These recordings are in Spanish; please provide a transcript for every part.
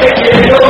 te quiero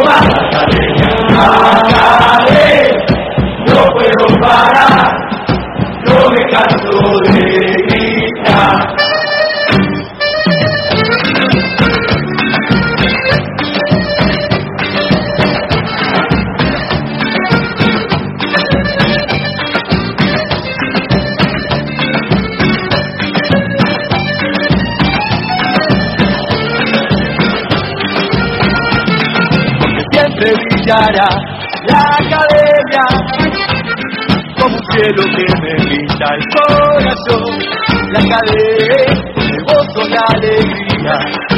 night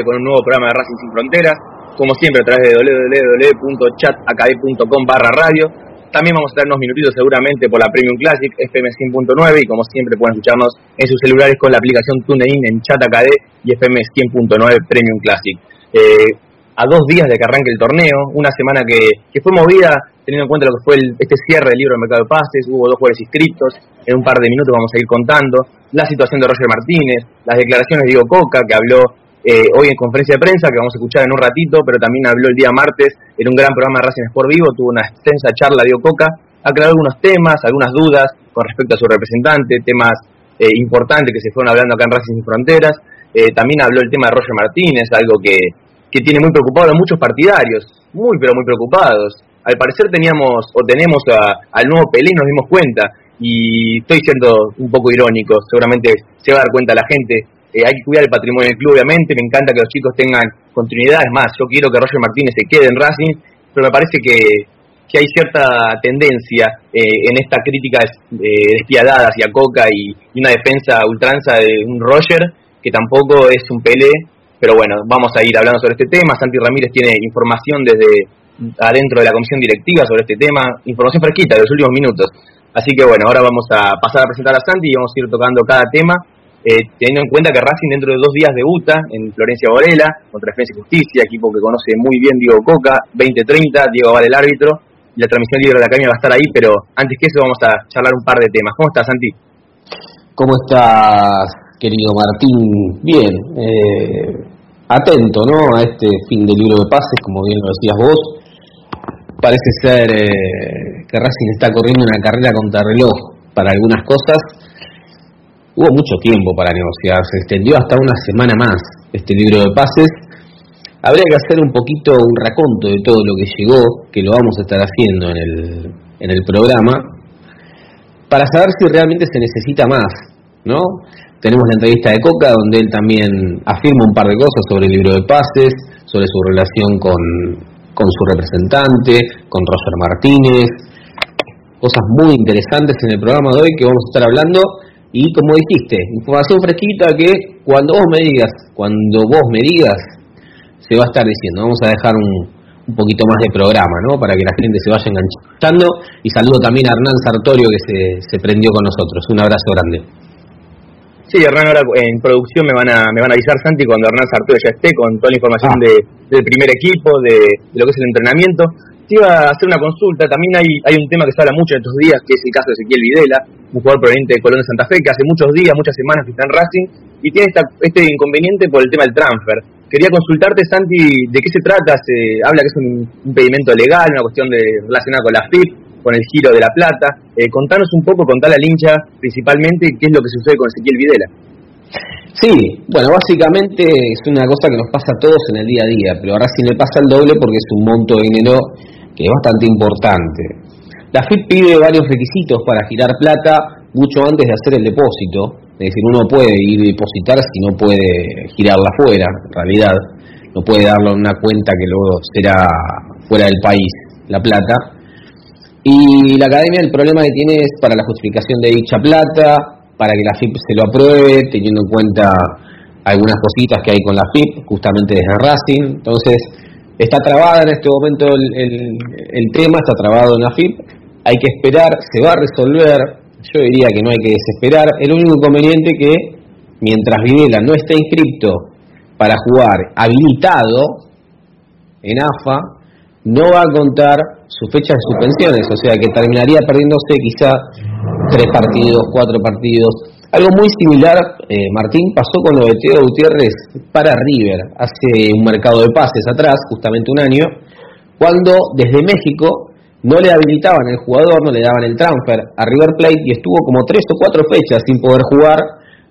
con un nuevo programa de Racing Sin Fronteras, como siempre a través de www.chatacademy.com barra radio. También vamos a tener unos minutitos seguramente por la Premium Classic FM 100.9 y como siempre pueden escucharnos en sus celulares con la aplicación TuneIn en Chat Acadé y FM 100.9 Premium Classic. Eh, a dos días de que arranque el torneo, una semana que, que fue movida teniendo en cuenta lo que fue este cierre del libro de mercado de pases, hubo dos jugadores inscritos, en un par de minutos vamos a ir contando, la situación de Roger Martínez, las declaraciones de Diego Coca, que habló eh, hoy en conferencia de prensa, que vamos a escuchar en un ratito, pero también habló el día martes en un gran programa de Racing Sport Vivo, tuvo una extensa charla Diego Coca, aclaró algunos temas, algunas dudas con respecto a su representante, temas eh, importantes que se fueron hablando acá en Racing Sin Fronteras, Eh, también habló el tema de Roger Martínez, algo que, que tiene muy preocupado a muchos partidarios, muy pero muy preocupados. Al parecer teníamos o tenemos a- al nuevo Pelé, nos dimos cuenta, y estoy siendo un poco irónico, seguramente se va a dar cuenta la gente. Eh, hay que cuidar el patrimonio del club, obviamente, me encanta que los chicos tengan continuidad, es más, yo quiero que Roger Martínez se quede en Racing, pero me parece que, que hay cierta tendencia eh, en esta crítica eh, despiadada hacia Coca y, una defensa ultranza de un Roger, que tampoco es un Pelé, pero bueno, vamos a ir hablando sobre este tema. Santi Ramírez tiene información desde adentro de la comisión directiva sobre este tema, información fresquita de los últimos minutos. Así que bueno, ahora vamos a pasar a presentar a Santi y vamos a ir tocando cada tema, eh, teniendo en cuenta que Racing dentro de dos días debuta en Florencia Varela contra Defensa y Justicia, equipo que conoce muy bien Diego Coca, 2030, Diego Val el árbitro, y la transmisión libre de la academia va a estar ahí, pero antes que eso vamos a charlar un par de temas. ¿Cómo estás, Santi? ¿Cómo estás, querido Martín? Bien, eh, atento ¿no? a este fin del libro de pases, como bien lo decías vos. Parece ser eh, que Racing está corriendo una carrera contra reloj para algunas cosas. Hubo mucho tiempo para negociar, se extendió hasta una semana más este libro de pases. Habría que hacer un poquito un raconto de todo lo que llegó, que lo vamos a estar haciendo en el, en el programa, para saber si realmente se necesita más, ¿no? Tenemos la entrevista de Coca, donde él también afirma un par de cosas sobre el libro de pases, sobre su relación con, con su representante, con Roger Martínez, cosas muy interesantes en el programa de hoy que vamos a estar hablando. Y como dijiste, información fresquita que cuando vos me digas, cuando vos me digas, se va a estar diciendo. Vamos a dejar un, un poquito más de programa, ¿no? Para que la gente se vaya enganchando. Y saludo también a Hernán Sartorio que se, se prendió con nosotros. Un abrazo grande. Sí, Hernán, ahora en producción me van a, me van a avisar Santi cuando Hernán Sartorio ya esté con toda la información Ah. de, del primer equipo, de, de lo que es el entrenamiento. te iba a hacer una consulta. También hay, hay un tema que se habla mucho en estos días, que es el caso de Ezequiel Videla, un jugador proveniente de Colón de Santa Fe, que hace muchos días, muchas semanas que está en Racing y tiene este inconveniente por el tema del transfer. Quería consultarte, Santi, de qué se trata. Se habla que es un impedimento legal, una cuestión de, relacionada con la FIP, con el giro de la plata. Eh, contanos un poco, contale al hincha principalmente qué es lo que sucede con Ezequiel Videla. Sí, bueno, básicamente es una cosa que nos pasa a todos en el día a día, pero ahora sí me pasa el doble porque es un monto de dinero que es bastante importante. La FIP pide varios requisitos para girar plata mucho antes de hacer el depósito, es decir, uno puede ir a depositar si no puede girarla fuera, en realidad, no puede darlo en una cuenta que luego será fuera del país, la plata. Y la academia el problema que tiene es para la justificación de dicha plata, para que la FIP se lo apruebe, teniendo en cuenta algunas cositas que hay con la FIP, justamente desde Racing. Entonces, está trabada en este momento el, tema, está trabado en la FIP, hay que esperar, se va a resolver, yo diría que no hay que desesperar, el único inconveniente que mientras Videla no está inscripto para jugar habilitado en AFA, no va a contar su fecha de suspensiones, o sea que terminaría perdiéndose quizá tres partidos, cuatro partidos. Algo muy similar, eh, Martín, pasó con lo de Teo Gutiérrez para River hace un mercado de pases atrás, justamente un año, cuando desde México no le habilitaban el jugador, no le daban el transfer a River Plate y estuvo como tres o cuatro fechas sin poder jugar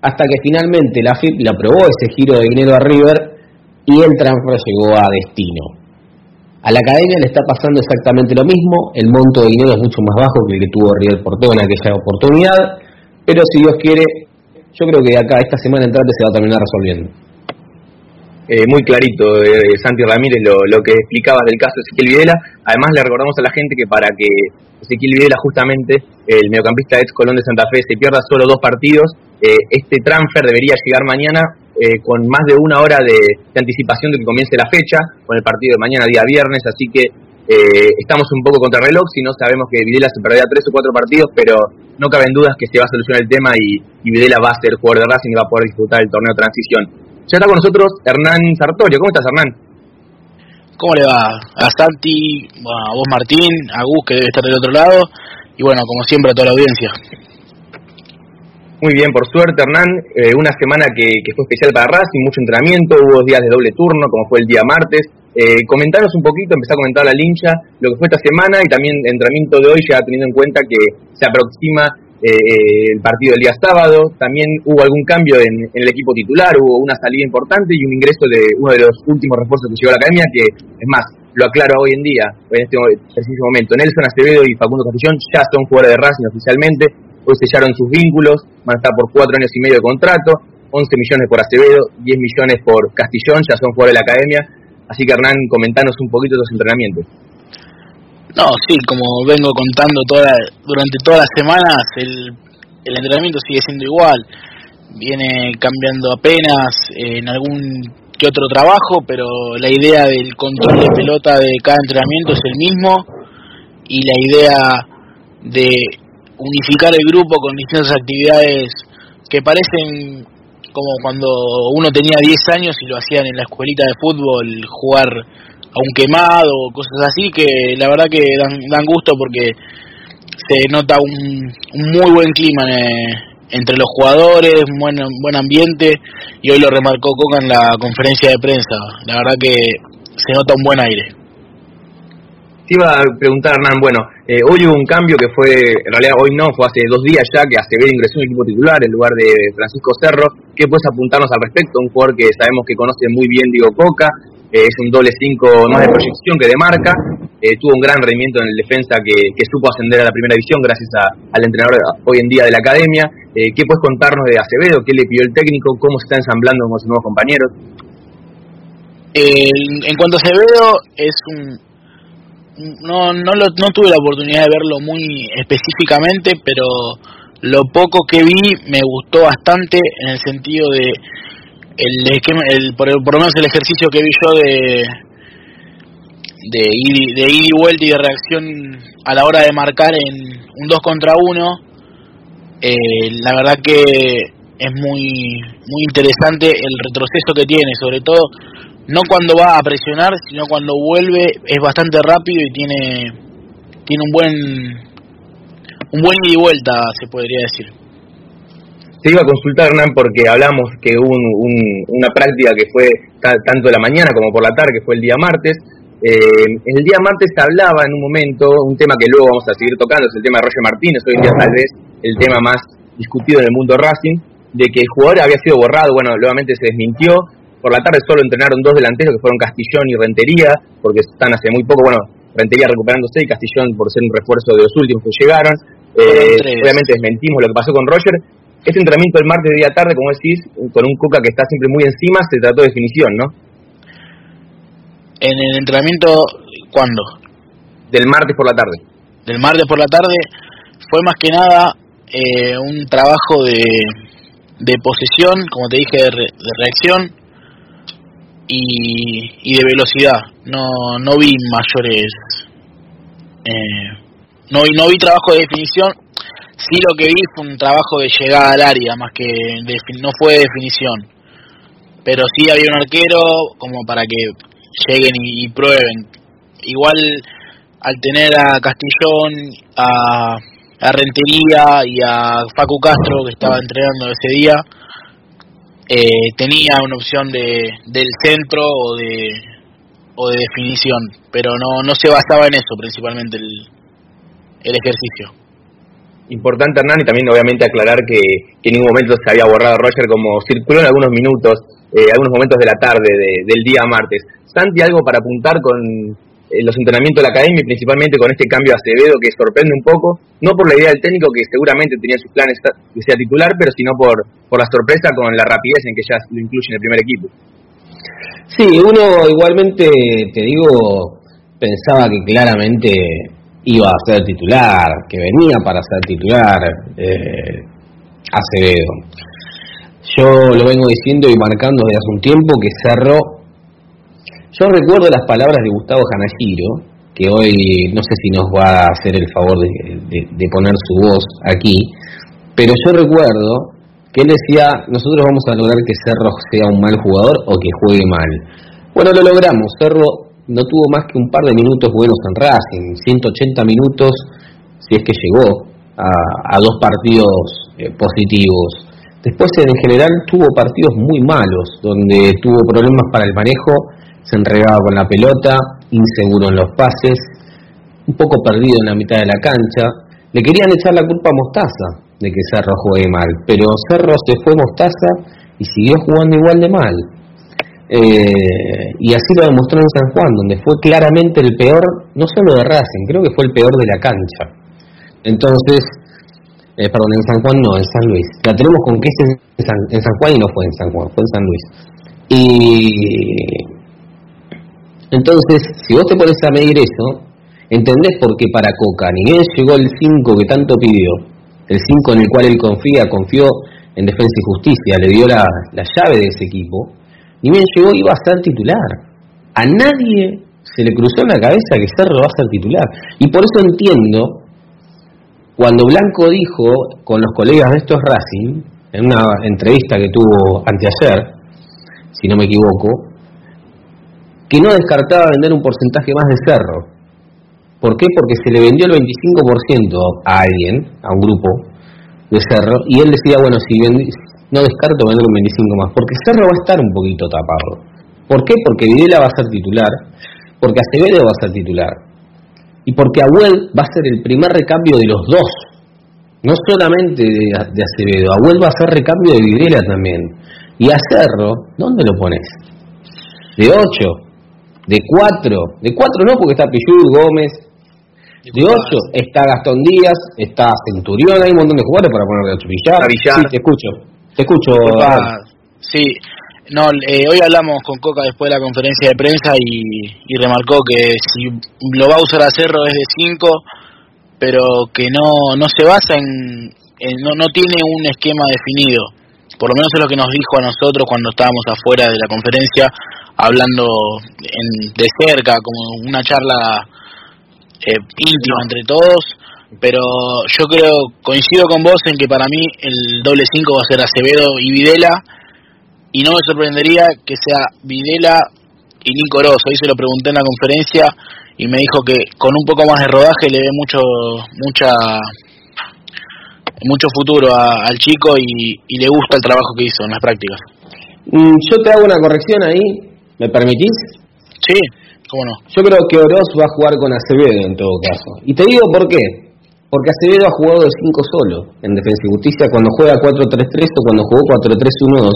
hasta que finalmente la FIP le aprobó ese giro de dinero a River y el transfer llegó a destino. A la academia le está pasando exactamente lo mismo, el monto de dinero es mucho más bajo que el que tuvo River Porteo en aquella oportunidad, pero si Dios quiere, yo creo que acá esta semana entrante se va a terminar resolviendo. Eh, muy clarito, eh, Santi Ramírez, lo, que explicabas del caso de Ezequiel Videla. Además, le recordamos a la gente que para que Ezequiel Videla, justamente, el mediocampista ex Colón de Santa Fe, se pierda solo dos partidos, eh, este transfer debería llegar mañana eh, con más de una hora de, anticipación de que comience la fecha, con el partido de mañana, día viernes, así que eh, estamos un poco contra reloj, si no sabemos que Videla se perderá tres o cuatro partidos, pero no caben dudas que se va a solucionar el tema y, Videla va a ser jugador de Racing y va a poder disfrutar el torneo de transición. Ya está con nosotros Hernán Sartorio, ¿cómo estás Hernán? ¿Cómo le va? A Santi, a vos Martín, a Gus que debe estar del otro lado y bueno, como siempre a toda la audiencia. Muy bien, por suerte, Hernán. Eh, una semana que, fue especial para Racing, mucho entrenamiento, hubo días de doble turno, como fue el día martes. Eh, comentanos un poquito, empezá a comentar la lincha, lo que fue esta semana y también el entrenamiento de hoy, ya teniendo en cuenta que se aproxima eh, el partido del día sábado. También hubo algún cambio en, el equipo titular, hubo una salida importante y un ingreso de uno de los últimos refuerzos que llegó a la academia, que es más, lo aclaro hoy en día, en este preciso momento. Nelson Acevedo y Facundo Castillón ya son jugadores de Racing oficialmente Hoy sellaron sus vínculos, van a estar por cuatro años y medio de contrato, 11 millones por Acevedo, 10 millones por Castillón, ya son jugadores de la academia. Así que Hernán, comentanos un poquito de los entrenamientos. No, sí, como vengo contando toda, durante todas las semanas, el, el entrenamiento sigue siendo igual. Viene cambiando apenas en algún que otro trabajo, pero la idea del control de pelota de cada entrenamiento es el mismo y la idea de unificar el grupo con distintas actividades que parecen como cuando uno tenía 10 años y lo hacían en la escuelita de fútbol, jugar a un quemado cosas así, que la verdad que dan, dan gusto porque se nota un, muy buen clima entre los jugadores, un buen, buen ambiente, y hoy lo remarcó Coca en la conferencia de prensa. La verdad que se nota un buen aire iba a preguntar, Hernán, bueno, eh, hoy hubo un cambio que fue, en realidad hoy no, fue hace dos días ya que Acevedo ingresó en el equipo titular en lugar de Francisco Cerro. ¿Qué puedes apuntarnos al respecto? Un jugador que sabemos que conoce muy bien Diego Coca, eh, es un doble cinco más de proyección que de marca, eh, tuvo un gran rendimiento en el defensa que, supo ascender a la primera división gracias al entrenador hoy en día de la academia. ¿Qué puedes contarnos de Acevedo? ¿Qué le pidió el técnico? ¿Cómo se está ensamblando con sus nuevos compañeros? en cuanto a Acevedo, es un, no, no, lo, no tuve la oportunidad de verlo muy específicamente, pero lo poco que vi me gustó bastante en el sentido de el, el, por, por lo menos el ejercicio que vi yo de de ir y vuelta y de reacción a la hora de marcar en un 2 contra 1 eh, la verdad que es muy muy interesante el retroceso que tiene sobre todo no cuando va a presionar, sino cuando vuelve es bastante rápido y tiene tiene un buen un buen ida y vuelta, se podría decir. Te iba a consultar, Hernán, porque hablamos que hubo una práctica que fue tanto la mañana como por la tarde, que fue el día martes. Eh, el día martes se hablaba en un momento, un tema que luego vamos a seguir tocando, es el tema de Roger Martínez, hoy en día tal vez el tema más discutido en el mundo Racing, de que el jugador había sido borrado, bueno, nuevamente se desmintió, por la tarde solo entrenaron dos delanteros que fueron Castillón y Rentería, porque están hace muy poco, bueno, Rentería recuperándose y Castillón por ser un refuerzo de los últimos que llegaron. Eh, obviamente desmentimos lo que pasó con Roger. Este entrenamiento el martes de día tarde, como decís, con un Coca que está siempre muy encima, se trató de definición, ¿no? En el entrenamiento, ¿cuándo? Del martes por la tarde. Del martes por la tarde fue más que nada eh, un trabajo de, de posesión, como te dije, de reacción, y, de velocidad. No, no vi mayores. Eh, no, no vi trabajo de definición. Sí, lo que vi fue un trabajo de llegada al área, más que no fue de definición. Pero sí había un arquero como para que lleguen y, prueben. Igual al tener a Castillón, a, a Rentería y a Facu Castro, que estaba entrenando ese día, eh, tenía una opción de, del centro o de, o de definición, pero no, no se basaba en eso principalmente el, el ejercicio. Importante, Hernán, y también obviamente aclarar que, en ningún momento se había borrado Roger como circuló en algunos minutos, eh, algunos momentos de la tarde del día martes. Santi, algo para apuntar con, los entrenamientos de la academia y principalmente con este cambio a Acevedo que sorprende un poco, no por la idea del técnico que seguramente tenía sus planes que sea titular, pero sino por, por la sorpresa con la rapidez en que ya lo incluye en el primer equipo. Sí, uno igualmente, te digo, pensaba que claramente iba a ser titular, que venía para ser titular eh, Acevedo. Yo lo vengo diciendo y marcando desde hace un tiempo que Cerro yo recuerdo las palabras de Gustavo Janajiro, que hoy no sé si nos va a hacer el favor de, poner su voz aquí, pero yo recuerdo que él decía, nosotros vamos a lograr que Cerro sea un mal jugador o que juegue mal. Bueno, lo logramos. Cerro no tuvo más que un par de minutos buenos en Racing, 180 minutos, si es que llegó a, dos partidos eh, positivos. Después en general tuvo partidos muy malos, donde tuvo problemas para el manejo se enregaba con la pelota, inseguro en los pases, un poco perdido en la mitad de la cancha. Le querían echar la culpa a Mostaza de que Cerro juegue mal, pero Cerro se fue Mostaza y siguió jugando igual de mal. Eh, y así lo demostró en San Juan, donde fue claramente el peor, no solo de Racing, creo que fue el peor de la cancha. Entonces, eh, perdón, en San Juan no, en San Luis. La tenemos con que es en San, en San Juan y no fue en San Juan, fue en San Luis. Y entonces, si vos te pones a medir eso, entendés por qué para Coca ni bien llegó el 5 que tanto pidió, el 5 en el cual él confía, confió en Defensa y Justicia, le dio la, llave de ese equipo, bien llegó iba a ser titular. A nadie se le cruzó en la cabeza que Cerro va a ser titular. Y por eso entiendo, cuando Blanco dijo con los colegas de estos Racing, en una entrevista que tuvo anteayer, si no me equivoco, que no descartaba vender un porcentaje más de cerro. ¿Por qué? Porque se le vendió el 25% a alguien, a un grupo de cerro, y él decía, bueno, si no descarto vender un 25 más, porque cerro va a estar un poquito tapado. ¿Por qué? Porque Videla va a ser titular, porque Acevedo va a ser titular, y porque Abuel va a ser el primer recambio de los dos, no solamente de, de Acevedo, Abuel va a ser recambio de Videla también. Y a Cerro, ¿dónde lo pones? De 8, de cuatro, de cuatro no porque está Pichud, Gómez, de ocho está Gastón Díaz, está Centurión, hay un montón de jugadores para poner de ocho. Villar, sí, te escucho, te escucho. sí, no, eh, hoy hablamos con Coca después de la conferencia de prensa y, remarcó que si lo va a usar a Cerro es de cinco, pero que no, no se basa en, no, no tiene un esquema definido. Por lo menos es lo que nos dijo a nosotros cuando estábamos afuera de la conferencia, hablando de cerca, como una charla eh, íntima entre todos, pero yo creo, coincido con vos en que para mí el doble 5 va a ser Acevedo y Videla, y no me sorprendería que sea Videla y Nico Oroz. Hoy se lo pregunté en la conferencia y me dijo que con un poco más de rodaje le ve mucho mucha mucho futuro al chico y, le gusta el trabajo que hizo en las prácticas. Mm, yo te hago una corrección ahí, ¿me permitís? Sí, cómo no. Yo creo que Oroz va a jugar con Acevedo en todo caso. Y te digo por qué. Porque Acevedo ha jugado de 5 solo en Defensa y Justicia cuando juega 4-3-3 o cuando jugó 4-3-1-2.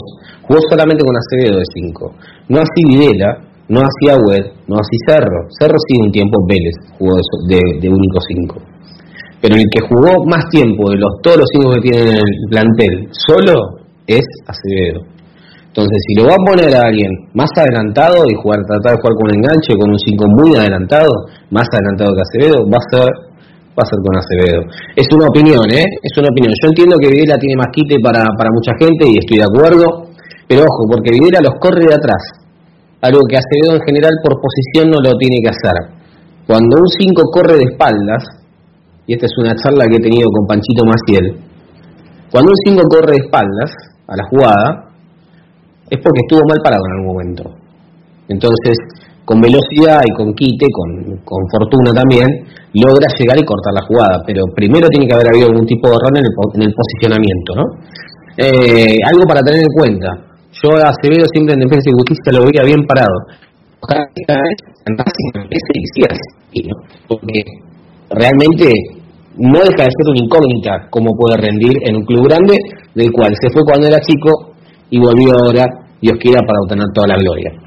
Jugó solamente con Acevedo de 5. No así Videla, no así Agüed, no así Cerro. Cerro sí un tiempo Vélez jugó de, único 5. Pero el que jugó más tiempo de los todos los 5 que tiene en el plantel solo es Acevedo. Entonces, si lo va a poner a alguien más adelantado y jugar, tratar de jugar con un enganche, con un 5 muy adelantado, más adelantado que Acevedo, va a ser va a ser con Acevedo. Es una opinión, ¿eh? Es una opinión. Yo entiendo que Videla tiene más quite para, para mucha gente y estoy de acuerdo, pero ojo, porque Videla los corre de atrás. Algo que Acevedo en general por posición no lo tiene que hacer. Cuando un 5 corre de espaldas, y esta es una charla que he tenido con Panchito Maciel, cuando un 5 corre de espaldas a la jugada, es porque estuvo mal parado en algún momento. Entonces, con velocidad y con quite, con, con fortuna también, logra llegar y cortar la jugada, pero primero tiene que haber habido algún tipo de error en el, en el posicionamiento, ¿no? Eh, algo para tener en cuenta. Yo a Acevedo siempre en defensa y justicia lo veía bien parado. Porque realmente no deja de ser una incógnita cómo puede rendir en un club grande, del cual se fue cuando era chico y volvió ahora, Dios quiera, para obtener toda la gloria.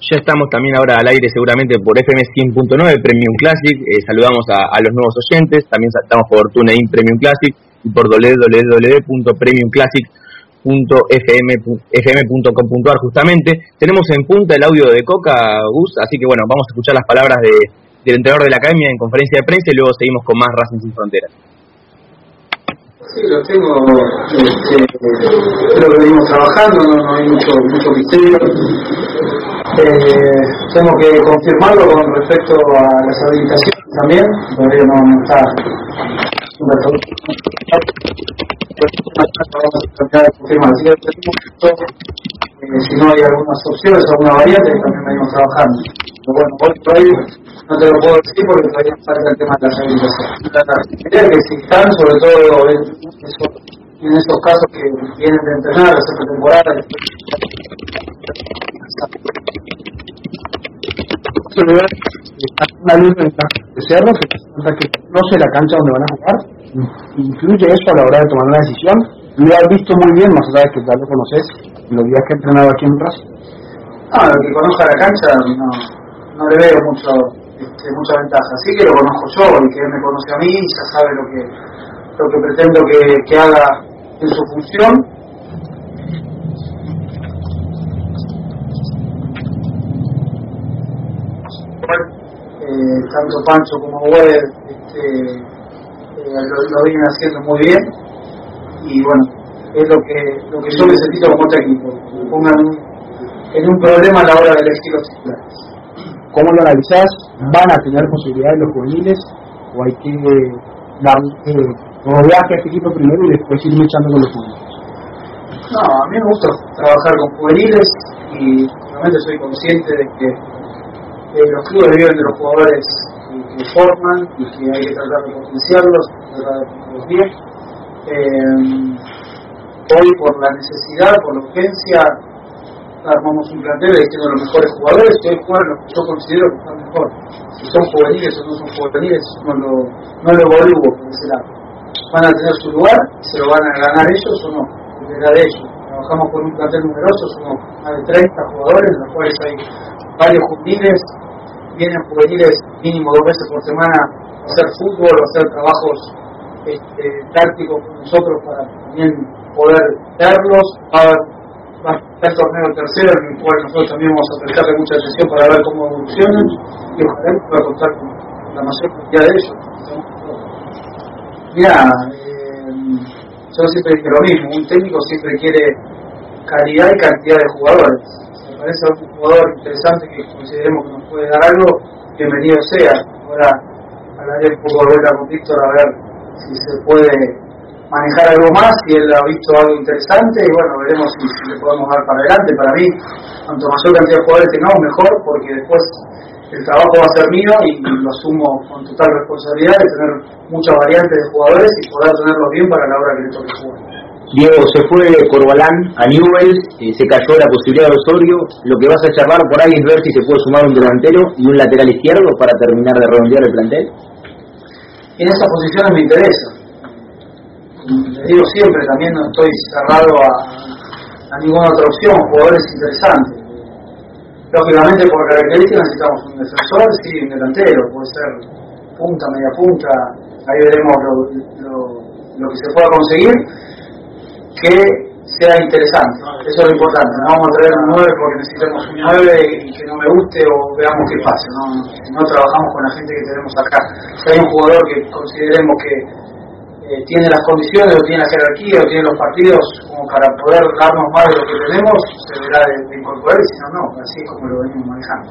Ya estamos también ahora al aire seguramente por FM 100.9 Premium Classic. Eh, saludamos a, los nuevos oyentes. También estamos por TuneIn Premium Classic y por www.premiumclassic.fm.com.ar justamente. Tenemos en punta el audio de Coca, Gus, así que bueno, vamos a escuchar las palabras de, del entrenador de la academia en conferencia de prensa y luego seguimos con más Racing Sin Fronteras. Sí, lo tengo, este, creo que venimos trabajando, no, hay mucho, mucho misterio. Eh, tengo que confirmarlo con respecto a las habilitaciones también, todavía no, está. Así que eh, si no hay algunas opciones, alguna variante, también venimos trabajando. Pero bueno, por ahí no te lo puedo decir porque todavía falta el tema de las habilitaciones. que si sobre todo en, en esos casos que vienen de entrenar, hacer temporada, lugar una luz de cerro que que conoce la cancha donde van a jugar incluye eso a la hora de tomar una decisión. Lo has visto muy bien más allá de que ya lo conoces los días que he entrenado aquí en Brasil ah lo que conozca la cancha no, no le veo mucho este, mucha ventaja. Sí que lo conozco yo y que él me conoce a mí y ya sabe lo que lo que pretendo que, que haga en su función eh, tanto Pancho como Web este, eh, lo, vienen haciendo muy bien y bueno, es lo que, lo que yo necesito como técnico, que pongan en un problema a la hora de elegir los titulares. ¿Cómo lo analizás? ¿Van a tener posibilidades los juveniles o hay que dar eh, rodeaje a este equipo primero y después ir luchando con los juveniles? No, a mí me gusta trabajar con juveniles y realmente soy consciente de que eh, los clubes viven de los jugadores que, forman y que hay que tratar de potenciarlos, tratar de ponerlos bien. Eh, hoy por la necesidad, por la urgencia, armamos un plantel eligiendo los mejores jugadores que juegan los que yo considero que están mejor. Si son juveniles o no son juveniles, no lo, no lo evalúo por ese. Van a tener su lugar, se lo van a ganar ellos o no, dependerá de ellos. Trabajamos con un plantel numeroso, somos más de 30 jugadores, en los cuales hay varios juveniles, vienen juveniles mínimo dos veces por semana a hacer fútbol o hacer trabajos este, tácticos con nosotros para también poder verlos. Va a estar torneo tercero en el cual nosotros también vamos a prestarle mucha atención para ver cómo evolucionan y ojalá pueda contar con la mayor cantidad de ellos. Mira, eh, yo siempre digo lo mismo, un técnico siempre quiere calidad y cantidad de jugadores parece un jugador interesante que consideremos que nos puede dar algo, bienvenido sea. Ahora hablaré un poco de vuelta con Víctor a ver si se puede manejar algo más si él ha visto algo interesante y bueno, veremos si, le podemos dar para adelante. Para mí, cuanto mayor cantidad de jugadores tengamos, mejor, porque después el trabajo va a ser mío y lo asumo con total responsabilidad de tener muchas variantes de jugadores y poder tenerlos bien para la hora que le toque jugar. Diego, se fue Corbalán a Newell's, eh, se cayó la posibilidad de Osorio. Lo que vas a charlar por ahí es ver si se puede sumar un delantero y un lateral izquierdo para terminar de redondear el plantel. En esas posiciones me interesa. Le digo siempre, también no estoy cerrado a, a ninguna otra opción, jugadores interesantes. Lógicamente, por características necesitamos un defensor, sí, un delantero, puede ser punta, media punta, ahí veremos lo, lo, lo que se pueda conseguir que sea interesante. Eso es lo importante. No vamos a traer un 9 porque necesitamos un 9 y que no me guste o veamos qué pasa. No, no trabajamos con la gente que tenemos acá. Si hay un jugador que consideremos que eh, tiene las condiciones o tiene la jerarquía o tiene los partidos como para poder darnos más de lo que tenemos, se verá de, de incorporar y si no, no. Así es como lo venimos manejando.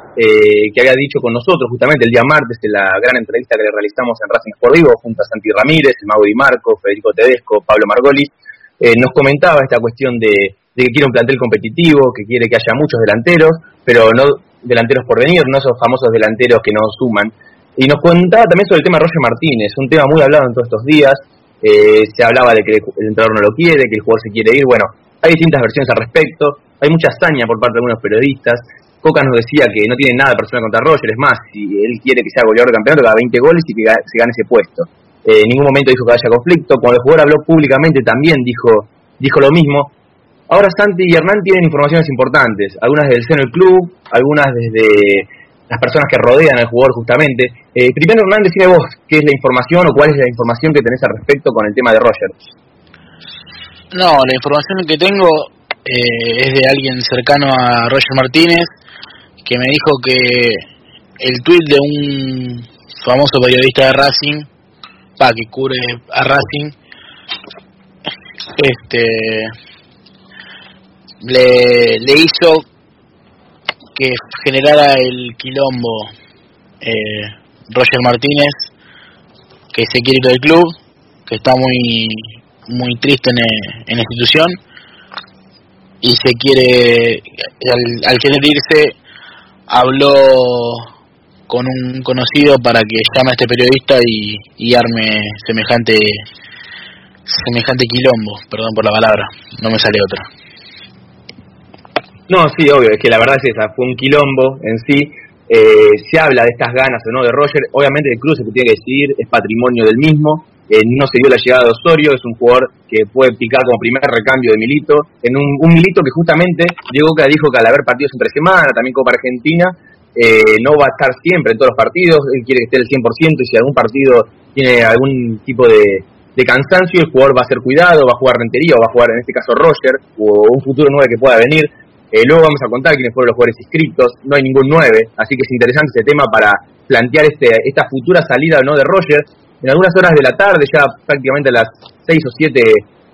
eh, que había dicho con nosotros justamente el día martes en la gran entrevista que le realizamos en Racing Sport Vivo junto a Santi Ramírez, el Mauro Di Marco, Federico Tedesco, Pablo Margolis. Eh, nos comentaba esta cuestión de, de que quiere un plantel competitivo, que quiere que haya muchos delanteros, pero no delanteros por venir, no esos famosos delanteros que no suman. Y nos contaba también sobre el tema de Roger Martínez, un tema muy hablado en todos estos días. Eh, se hablaba de que el entrenador no lo quiere, que el jugador se quiere ir. Bueno, hay distintas versiones al respecto. Hay mucha hazaña por parte de algunos periodistas. Coca nos decía que no tiene nada personal contra Roger, es más, si él quiere que sea goleador del campeonato, haga 20 goles y que se gane ese puesto. Eh, en ningún momento dijo que haya conflicto. Cuando el jugador habló públicamente también dijo, dijo lo mismo. Ahora Santi y Hernán tienen informaciones importantes, algunas desde el seno del club, algunas desde las personas que rodean al jugador justamente. Eh, primero Hernán, decime vos qué es la información o cuál es la información que tenés al respecto con el tema de Roger. No, la información que tengo eh, es de alguien cercano a Roger Martínez, que me dijo que el tweet de un famoso periodista de Racing, pa, que cubre a Racing, este le, le hizo que generara el quilombo eh, Roger Martínez, que se quiere ir del club, que está muy muy triste en, en la institución y se quiere al, al querer irse habló con un conocido para que llame a este periodista y, y arme semejante semejante quilombo, perdón por la palabra, no me sale otra. No, sí, obvio, es que la verdad es esa, fue un quilombo en sí. Eh, se habla de estas ganas o no de Roger. Obviamente el club se tiene que decidir, es patrimonio del mismo. Eh, no se dio la llegada de Osorio, es un jugador que puede picar como primer recambio de Milito. En un, Milito que justamente Diego Coca dijo que al haber partidos entre semana, también Copa Argentina, eh, no va a estar siempre en todos los partidos. Él quiere que esté el 100% y si algún partido tiene algún tipo de, de cansancio, el jugador va a ser cuidado, va a jugar Rentería o va a jugar en este caso Roger o un futuro 9 que pueda venir. Eh, luego vamos a contar quiénes fueron los jugadores inscritos, no hay ningún 9, así que es interesante este tema para plantear este, esta futura salida no de Roger. En algunas horas de la tarde, ya prácticamente a las 6 o 7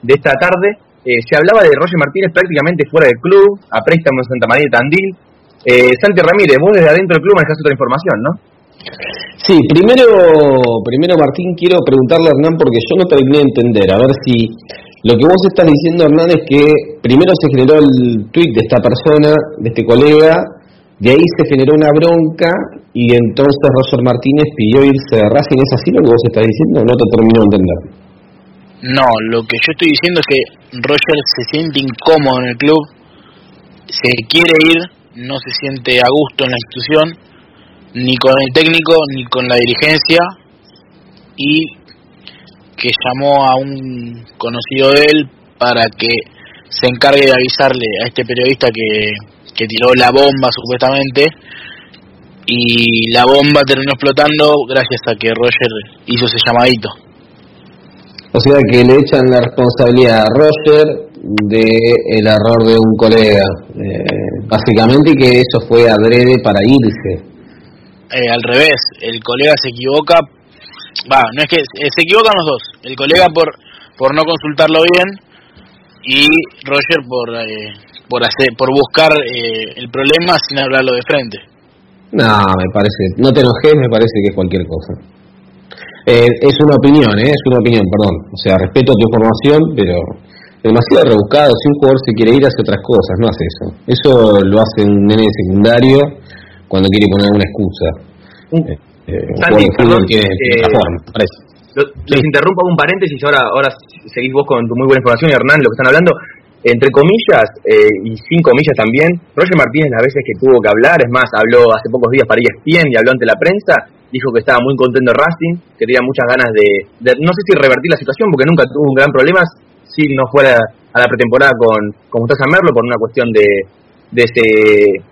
de esta tarde, eh, se hablaba de Roger Martínez prácticamente fuera del club, a préstamo en Santa María de Tandil. Eh, Santi Ramírez, vos desde adentro del club manejás otra información, ¿no? Sí, primero, primero Martín, quiero preguntarle a Hernán porque yo no terminé de entender, a ver si lo que vos estás diciendo, Hernán, es que primero se generó el tweet de esta persona, de este colega, de ahí se generó una bronca y entonces Roger Martínez pidió irse de Racing. ¿Es así lo que vos estás diciendo? No te termino de entender. No, lo que yo estoy diciendo es que Roger se siente incómodo en el club, se quiere ir, no se siente a gusto en la institución, ni con el técnico ni con la dirigencia, y que llamó a un conocido de él para que se encargue de avisarle a este periodista que, que tiró la bomba supuestamente y la bomba terminó explotando gracias a que Roger hizo ese llamadito. O sea que le echan la responsabilidad a Roger del error de un colega, eh, básicamente que eso fue adrede para irse. Eh, al revés, el colega se equivoca, va, no es que eh, se equivocan los dos, el colega por por no consultarlo bien y Roger por por hacer por buscar el problema sin hablarlo de frente. No, me parece, no te enojes, me parece que es cualquier cosa. es una opinión, ¿eh? es una opinión, perdón. O sea, respeto tu información, pero demasiado rebuscado. Si un jugador se quiere ir, hace otras cosas, no hace eso. Eso lo hace un nene secundario cuando quiere poner una excusa. Eh, eh, Santi, perdón, eh, les interrumpo un paréntesis, ahora, ahora seguís vos con tu muy buena información y Hernán, lo que están hablando. Entre comillas, eh, y sin comillas también, Roger Martínez las veces que tuvo que hablar, es más, habló hace pocos días para ESPN y habló ante la prensa, dijo que estaba muy contento de Racing, que tenía muchas ganas de, de, no sé si revertir la situación, porque nunca tuvo un gran problema, si no fuera a la pretemporada con, con Gustavo Merlo por una cuestión de, de ese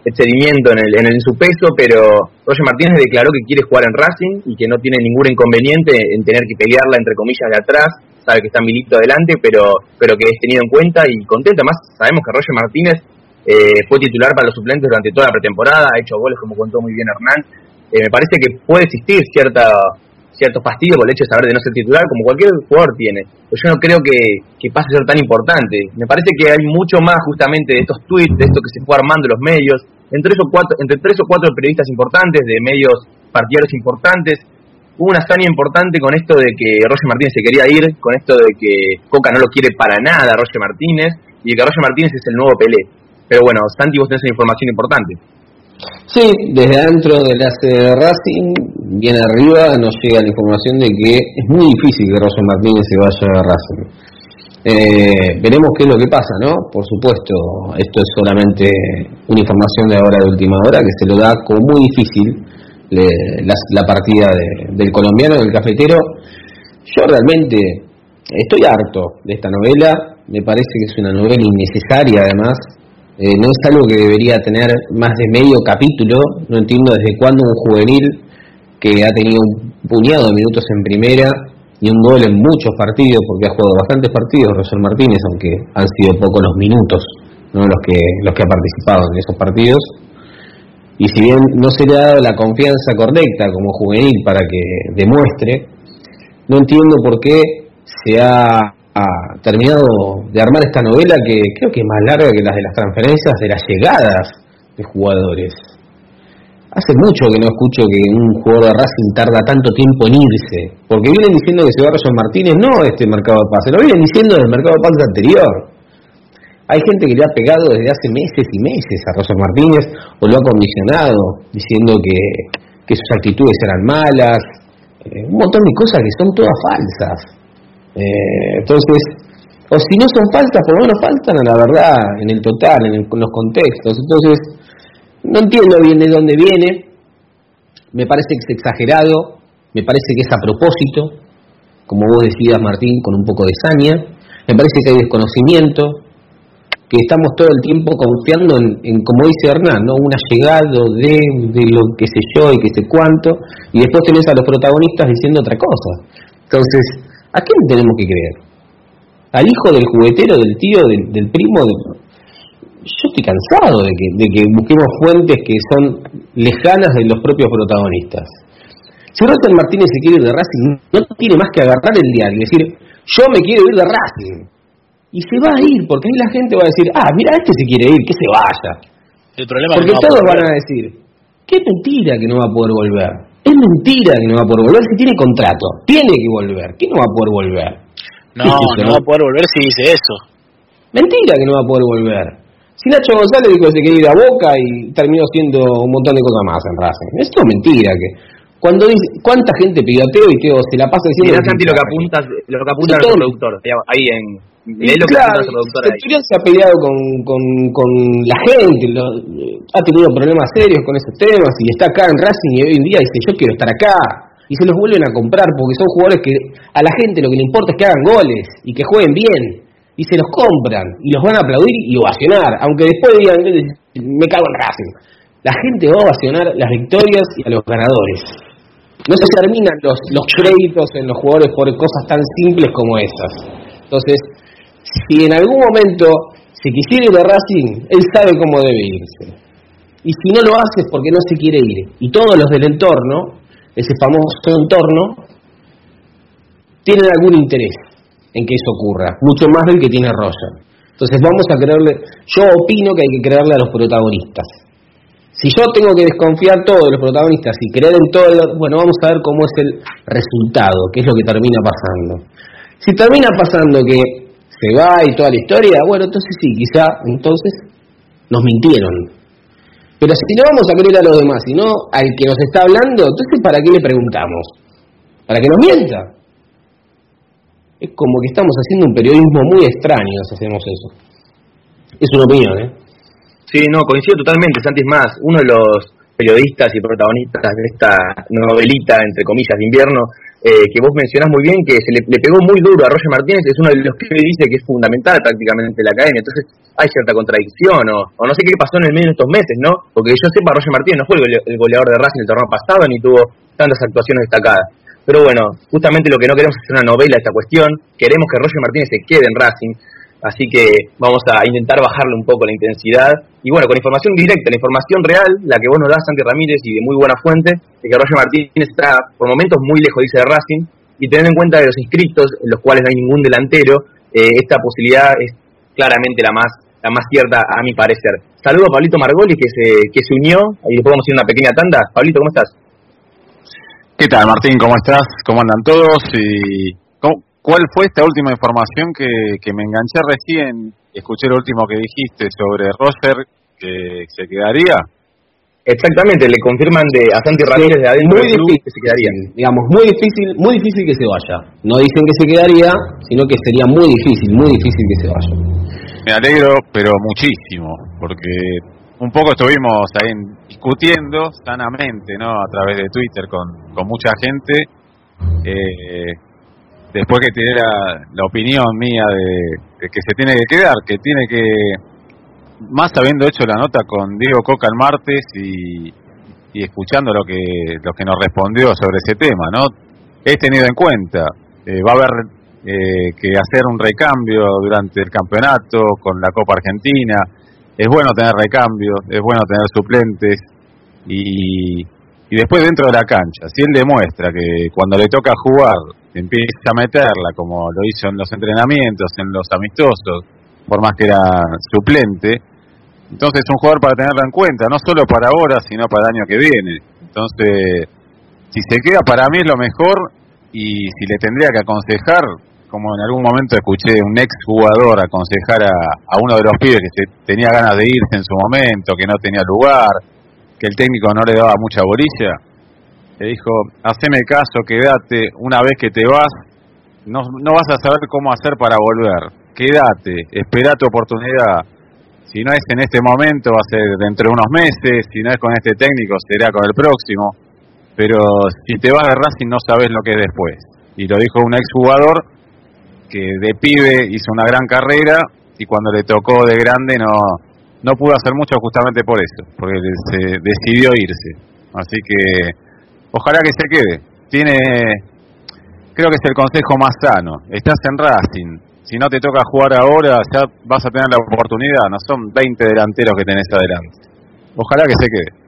excedimiento en, el, en, el, en su peso, pero Roger Martínez declaró que quiere jugar en Racing y que no tiene ningún inconveniente en tener que pelearla entre comillas de atrás, sabe que está Milito adelante, pero, pero que es tenido en cuenta y contento. Además, sabemos que Roger Martínez eh, fue titular para los suplentes durante toda la pretemporada, ha hecho goles como contó muy bien Hernán. Eh, me parece que puede existir cierta ciertos fastidios por el hecho de saber de no ser titular, como cualquier jugador tiene. Pero yo no creo que, que pase a ser tan importante. Me parece que hay mucho más justamente de estos tweets, de esto que se fue armando los medios, entre tres o cuatro, entre tres o cuatro periodistas importantes, de medios partidarios importantes. Hubo una hazaña importante con esto de que Roger Martínez se quería ir, con esto de que Coca no lo quiere para nada Roger Martínez, y que Roger Martínez es el nuevo Pelé. Pero bueno, Santi, vos tenés una información importante. Sí, desde dentro del sede de Racing, bien arriba, nos llega la información de que es muy difícil que Roger Martínez se vaya a Racing. Eh, veremos qué es lo que pasa, ¿no? Por supuesto, esto es solamente una información de ahora de última hora que se lo da como muy difícil la, partida del colombiano, del cafetero. Yo realmente estoy harto de esta novela, me parece que es una novela innecesaria además, eh, no es algo que debería tener más de medio capítulo. No entiendo desde cuándo un juvenil que ha tenido un puñado de minutos en primera y un gol en muchos partidos, porque ha jugado bastantes partidos Roger Martínez, aunque han sido pocos los minutos ¿no? los que los que ha participado en esos partidos. Y si bien no se le ha dado la confianza correcta como juvenil para que demuestre, no entiendo por qué se ha terminado de armar esta novela que creo que es más larga que las de las transferencias, de las llegadas de jugadores. Hace mucho que no escucho que un jugador de Racing tarda tanto tiempo en irse, porque vienen diciendo que se va Roger Martínez, no este mercado de pase, lo vienen diciendo del mercado de pase anterior. Hay gente que le ha pegado desde hace meses y meses a Roger Martínez o lo ha condicionado, diciendo que, que sus actitudes eran malas, eh, un montón de cosas que son todas falsas. Eh, entonces, o si no son faltas, por lo menos faltan a la verdad, en el total, en, los contextos. Entonces, no entiendo bien de dónde viene, me parece que es exagerado, me parece que es a propósito, como vos decías Martín, con un poco de saña, me parece que hay desconocimiento, que estamos todo el tiempo confiando en, como dice Hernán, ¿no? un allegado de, de lo que sé yo y que sé cuánto, y después tenés a los protagonistas diciendo otra cosa. Entonces, ¿A quién tenemos que creer? ¿Al hijo del juguetero, del tío, del, primo? Yo estoy cansado de que, de que busquemos fuentes que son lejanas de los propios protagonistas. Si Roger Martínez se quiere ir de Racing, no tiene más que agarrar el diario y decir, yo me quiero ir de Racing. Y se va a ir, porque ahí la gente va a decir, ah, mira, este se quiere ir, que se vaya. El problema porque todos van a decir, qué mentira que no va a poder volver. Es mentira que no va a poder volver si tiene contrato. Tiene que volver. ¿Qué no va a poder volver? No, no va a poder volver si dice eso. Mentira que no va a poder volver. Si Nacho González dijo que se quería ir a Boca y terminó siendo un montón de cosas más en Racing. Esto es mentira. que cuando dice, ¿Cuánta gente pidió y que se la pasa diciendo... Mira, Santi, lo que apunta, lo que apunta el productor, ahí en, claro, se ha peleado con, con, con la gente, ha tenido problemas serios con esos temas y está acá en Racing y hoy en día dice yo quiero estar acá y se los vuelven a comprar porque son jugadores que a la gente lo que le importa es que hagan goles y que jueguen bien y se los compran y los van a aplaudir y ovacionar, aunque después digan me cago en Racing. la gente va a ovacionar las victorias y a los ganadores. No se terminan los, los créditos en los jugadores por cosas tan simples como esas. Entonces, si en algún momento se quisiera ir de Racing, él sabe cómo debe irse. Y si no lo hace es porque no se quiere ir. Y todos los del entorno, ese famoso entorno, tienen algún interés en que eso ocurra, mucho más del que tiene Roger. Entonces vamos a creerle, yo opino que hay que creerle a los protagonistas. Si yo tengo que desconfiar todo de los protagonistas y creer en todo, bueno, vamos a ver cómo es el resultado, qué es lo que termina pasando. Si termina pasando que se va y toda la historia, bueno, entonces sí, quizá entonces nos mintieron. Pero si no vamos a creer a los demás, sino al que nos está hablando, entonces ¿para qué le preguntamos? ¿Para que nos mienta? Es como que estamos haciendo un periodismo muy extraño si hacemos eso. Es una opinión, ¿eh? Sí, no, coincido totalmente, Santi, es más, uno de los periodistas y protagonistas de esta novelita, entre comillas, de invierno, eh, que vos mencionás muy bien, que se le, pegó muy duro a Roger Martínez, es uno de los que dice que es fundamental prácticamente la academia, entonces hay cierta contradicción, o, no sé qué pasó en el medio de estos meses, ¿no? Porque yo sepa, Roger Martínez no fue el, goleador de Racing el torneo pasado, ni tuvo tantas actuaciones destacadas. Pero bueno, justamente lo que no queremos es una novela esta cuestión, queremos que Roger Martínez se quede en Racing, Así que vamos a intentar bajarle un poco la intensidad. Y bueno, con información directa, la información real, la que vos nos das, Santi Ramírez, y de muy buena fuente, de que Roger Martínez está por momentos muy lejos, dice, de Racing. Y teniendo en cuenta de los inscritos, en los cuales no hay ningún delantero, eh, esta posibilidad es claramente la más la más cierta a mi parecer. Saludo a Pablito Margoli que se, que se unió y después vamos a ir a una pequeña tanda. Pablito, ¿cómo estás? ¿Qué tal, Martín? ¿Cómo estás? ¿Cómo andan todos? Y ¿Cuál fue esta última información que, me enganché recién? Escuché lo último que dijiste sobre Roger, que se quedaría. Exactamente, le confirman de a Santi Ramírez de adentro muy difícil, que se quedaría. Digamos, muy difícil, muy difícil que se vaya. No dicen que se quedaría, sino que sería muy difícil, muy difícil que se vaya. Me alegro, pero muchísimo, porque un poco estuvimos ahí discutiendo sanamente, ¿no? A través de Twitter con, con mucha gente. Eh, después que tiene la, opinión mía de, que se tiene que quedar, que tiene que, más habiendo hecho la nota con Diego Coca el martes y, escuchando lo que, lo que nos respondió sobre ese tema, ¿no? He tenido en cuenta, eh, va a haber eh, que hacer un recambio durante el campeonato con la Copa Argentina, es bueno tener recambios, es bueno tener suplentes y, y después dentro de la cancha, si él demuestra que cuando le toca jugar empieza a meterla, como lo hizo en los entrenamientos, en los amistosos, por más que era suplente. Entonces es un jugador para tenerlo en cuenta, no solo para ahora, sino para el año que viene. Entonces, si se queda para mí es lo mejor y si le tendría que aconsejar, como en algún momento escuché un ex jugador aconsejar a, a uno de los pibes que se tenía ganas de irse en su momento, que no tenía lugar, que el técnico no le daba mucha bolilla, le dijo, haceme caso, quédate, una vez que te vas, no, no vas a saber cómo hacer para volver, quédate, espera tu oportunidad, si no es en este momento va a ser dentro de unos meses, si no es con este técnico será con el próximo, pero si te vas de Racing no sabes lo que es después. Y lo dijo un exjugador que de pibe hizo una gran carrera y cuando le tocó de grande no, no pudo hacer mucho justamente por eso, porque se decidió irse. Así que ojalá que se quede. Tiene, creo que es el consejo más sano. Estás en Racing. Si no te toca jugar ahora, ya vas a tener la oportunidad. No son 20 delanteros que tenés adelante. Ojalá que se quede.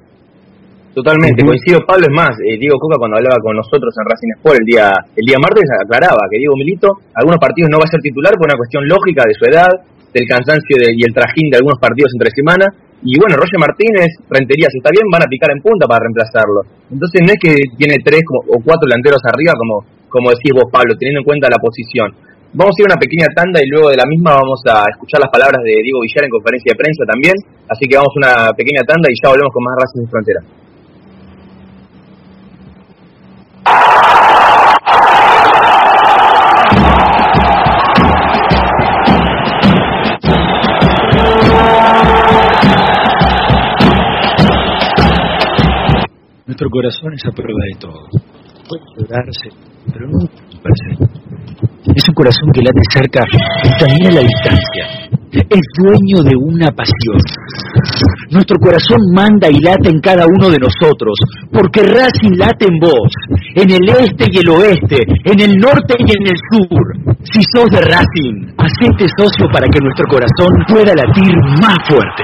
Totalmente, coincido Pablo, es más, eh, Diego Coca cuando hablaba con nosotros en Racing Sport el día, el día martes aclaraba que Diego Milito algunos partidos no va a ser titular por una cuestión lógica de su edad, del cansancio y el trajín de algunos partidos entre semana, y bueno, Roger Martínez, Rentería, si está bien, van a picar en punta para reemplazarlo. Entonces no es que tiene tres o cuatro delanteros arriba, como, como decís vos, Pablo, teniendo en cuenta la posición. Vamos a ir a una pequeña tanda y luego de la misma vamos a escuchar las palabras de Diego Villar en conferencia de prensa también. Así que vamos a una pequeña tanda y ya volvemos con más Racing de Frontera. Nuestro corazón es a prueba de todo. Puede llorarse, pero no. Es un corazón que late cerca y también a la distancia. es dueño de una pasión. Nuestro corazón manda y late en cada uno de nosotros, porque Racing late en vos, en el este y el oeste, en el norte y en el sur. Si sos de Racing, hacete socio para que nuestro corazón pueda latir más fuerte.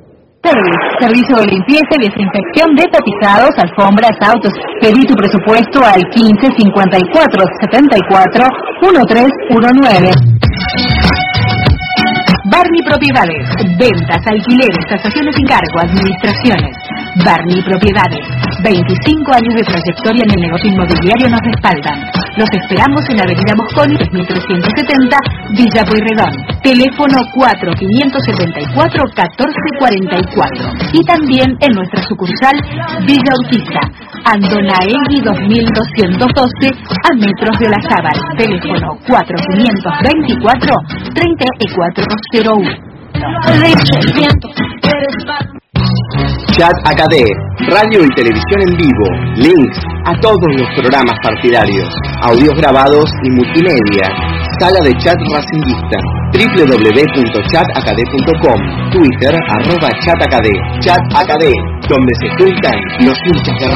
Service, servicio de limpieza y desinfección de tapizados, alfombras, autos. Pedí tu presupuesto al 15 54 74 1319. Barney Propiedades. Ventas, alquileres, tasaciones y cargo, administraciones. Barney Propiedades. 25 años de trayectoria en el negocio inmobiliario nos respaldan. Los esperamos en Avenida Mosconi, 3370, Villa Pueyrredón. Teléfono 4574-1444. Y también en nuestra sucursal Villa Urquiza, Andonaegui 2212, a metros de la Sábal. Teléfono 4524-3401. Chat AKD, radio y televisión en vivo, links a todos los programas partidarios, audios grabados y multimedia, sala de chat racinguista, www.chatakd.com, Twitter, arroba chatakd, chat AKD, donde se juntan los hinchas de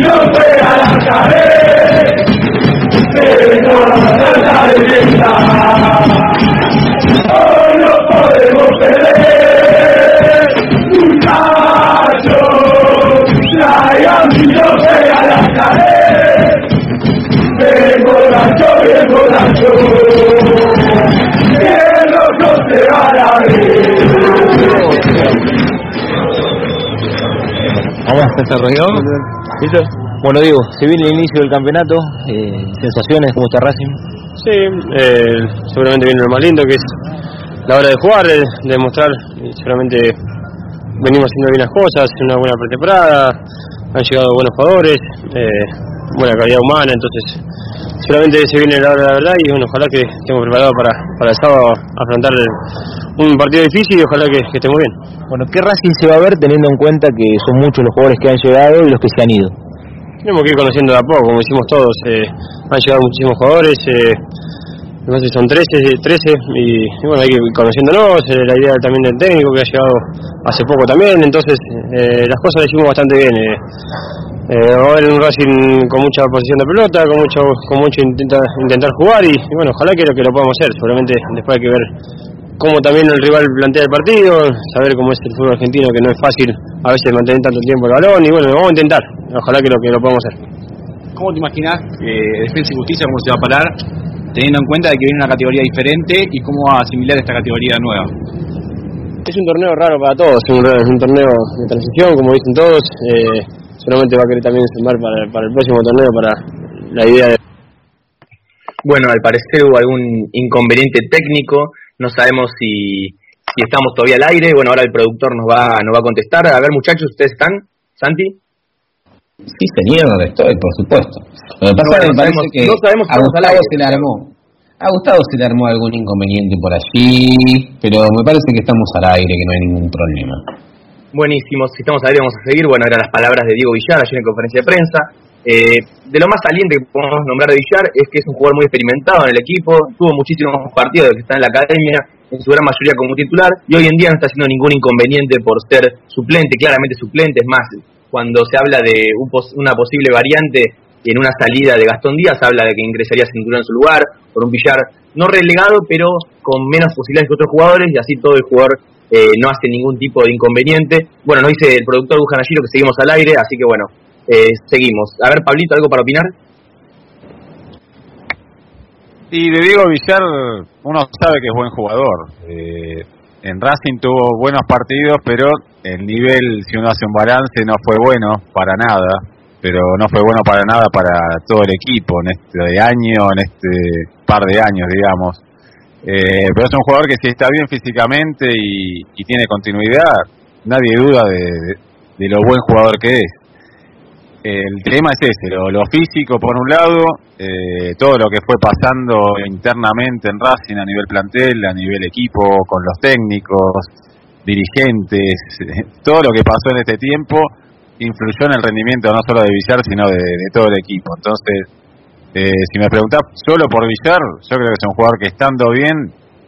No bien loco se van a Vamos, desarrolló. ¿Listo? Bueno, digo, se viene el inicio del campeonato, eh, sensaciones, ¿cómo está Racing? Sí, eh, seguramente viene lo más lindo que es la hora de jugar, de, de demostrar, y seguramente venimos haciendo bien las cosas, una buena pretemporada, han llegado buenos jugadores, eh, buena calidad humana, entonces seguramente se viene la hora de la verdad y bueno, ojalá que estemos preparados para, para el sábado afrontar un partido difícil y ojalá que, que estemos bien. Bueno, ¿qué Racing se va a ver teniendo en cuenta que son muchos los jugadores que han llegado y los que se han ido? Tenemos que ir conociendo de a poco, como hicimos todos. eh, han llegado muchísimos jugadores, eh, no sé, son 13, 13 y, y bueno, hay que ir conociéndonos. eh, la idea también del técnico que ha llegado hace poco también, entonces eh, las cosas las hicimos bastante bien. Eh, va a haber un Racing con mucha posición de pelota, con mucho con mucho intenta, intentar jugar y, y bueno, ojalá que lo, que lo podamos hacer. Seguramente después hay que ver cómo también el rival plantea el partido, saber cómo es el fútbol argentino, que no es fácil a veces mantener tanto tiempo el balón y bueno, vamos a intentar. Ojalá que lo que lo podamos hacer. ¿Cómo te imaginas Defensa y Justicia cómo se va a parar, teniendo en cuenta de que viene una categoría diferente y cómo va a asimilar esta categoría nueva? Es un torneo raro para todos, es un, es un torneo de transición, como dicen todos. Eh, seguramente va a querer también sumar para, para el próximo torneo, para la idea de... Bueno, al parecer hubo algún inconveniente técnico, no sabemos si, si estamos todavía al aire, bueno, ahora el productor nos va, nos va a contestar. A ver, muchachos, ¿ustedes están? ¿Santi? Sí, señor, estoy, por supuesto. Lo que pasa No, sabemos- que no sabemos si a Gustavo aire. se le armó. A Gustavo se le armó algún inconveniente por allí, pero me parece que estamos al aire, que no hay ningún problema. Buenísimo, si estamos aire vamos a seguir. Bueno, eran las palabras de Diego Villar ayer en conferencia de prensa. Eh, de lo más saliente que podemos nombrar de Villar es que es un jugador muy experimentado en el equipo, tuvo muchísimos partidos que está en la academia, en su gran mayoría como titular, y hoy en día no está haciendo ningún inconveniente por ser suplente, claramente suplente. Es más, cuando se habla de un pos- una posible variante en una salida de Gastón Díaz, habla de que ingresaría Cinturón en su lugar, por un Villar no relegado, pero con menos posibilidades que otros jugadores, y así todo el jugador eh, no hace ningún tipo de inconveniente. Bueno, nos dice el productor Bujan Giro que seguimos al aire, así que bueno, eh, seguimos. A ver, Pablito, ¿algo para opinar? Y de Diego Villar, uno sabe que es buen jugador. Eh, en Racing tuvo buenos partidos, pero el nivel, si uno hace un balance, no fue bueno para nada. pero no fue bueno para nada para todo el equipo en este año, en este par de años, digamos. Eh, pero es un jugador que si está bien físicamente y, tiene continuidad, nadie duda de, lo buen jugador que es. El tema es ese, lo, físico por un lado, eh, todo lo que fue pasando internamente en Racing a nivel plantel, a nivel equipo, con los técnicos, dirigentes, todo lo que pasó en este tiempo influyó en el rendimiento no solo de Villar, sino de, todo el equipo. Entonces, eh, si me preguntás solo por Villar, yo creo que es un jugador que estando bien,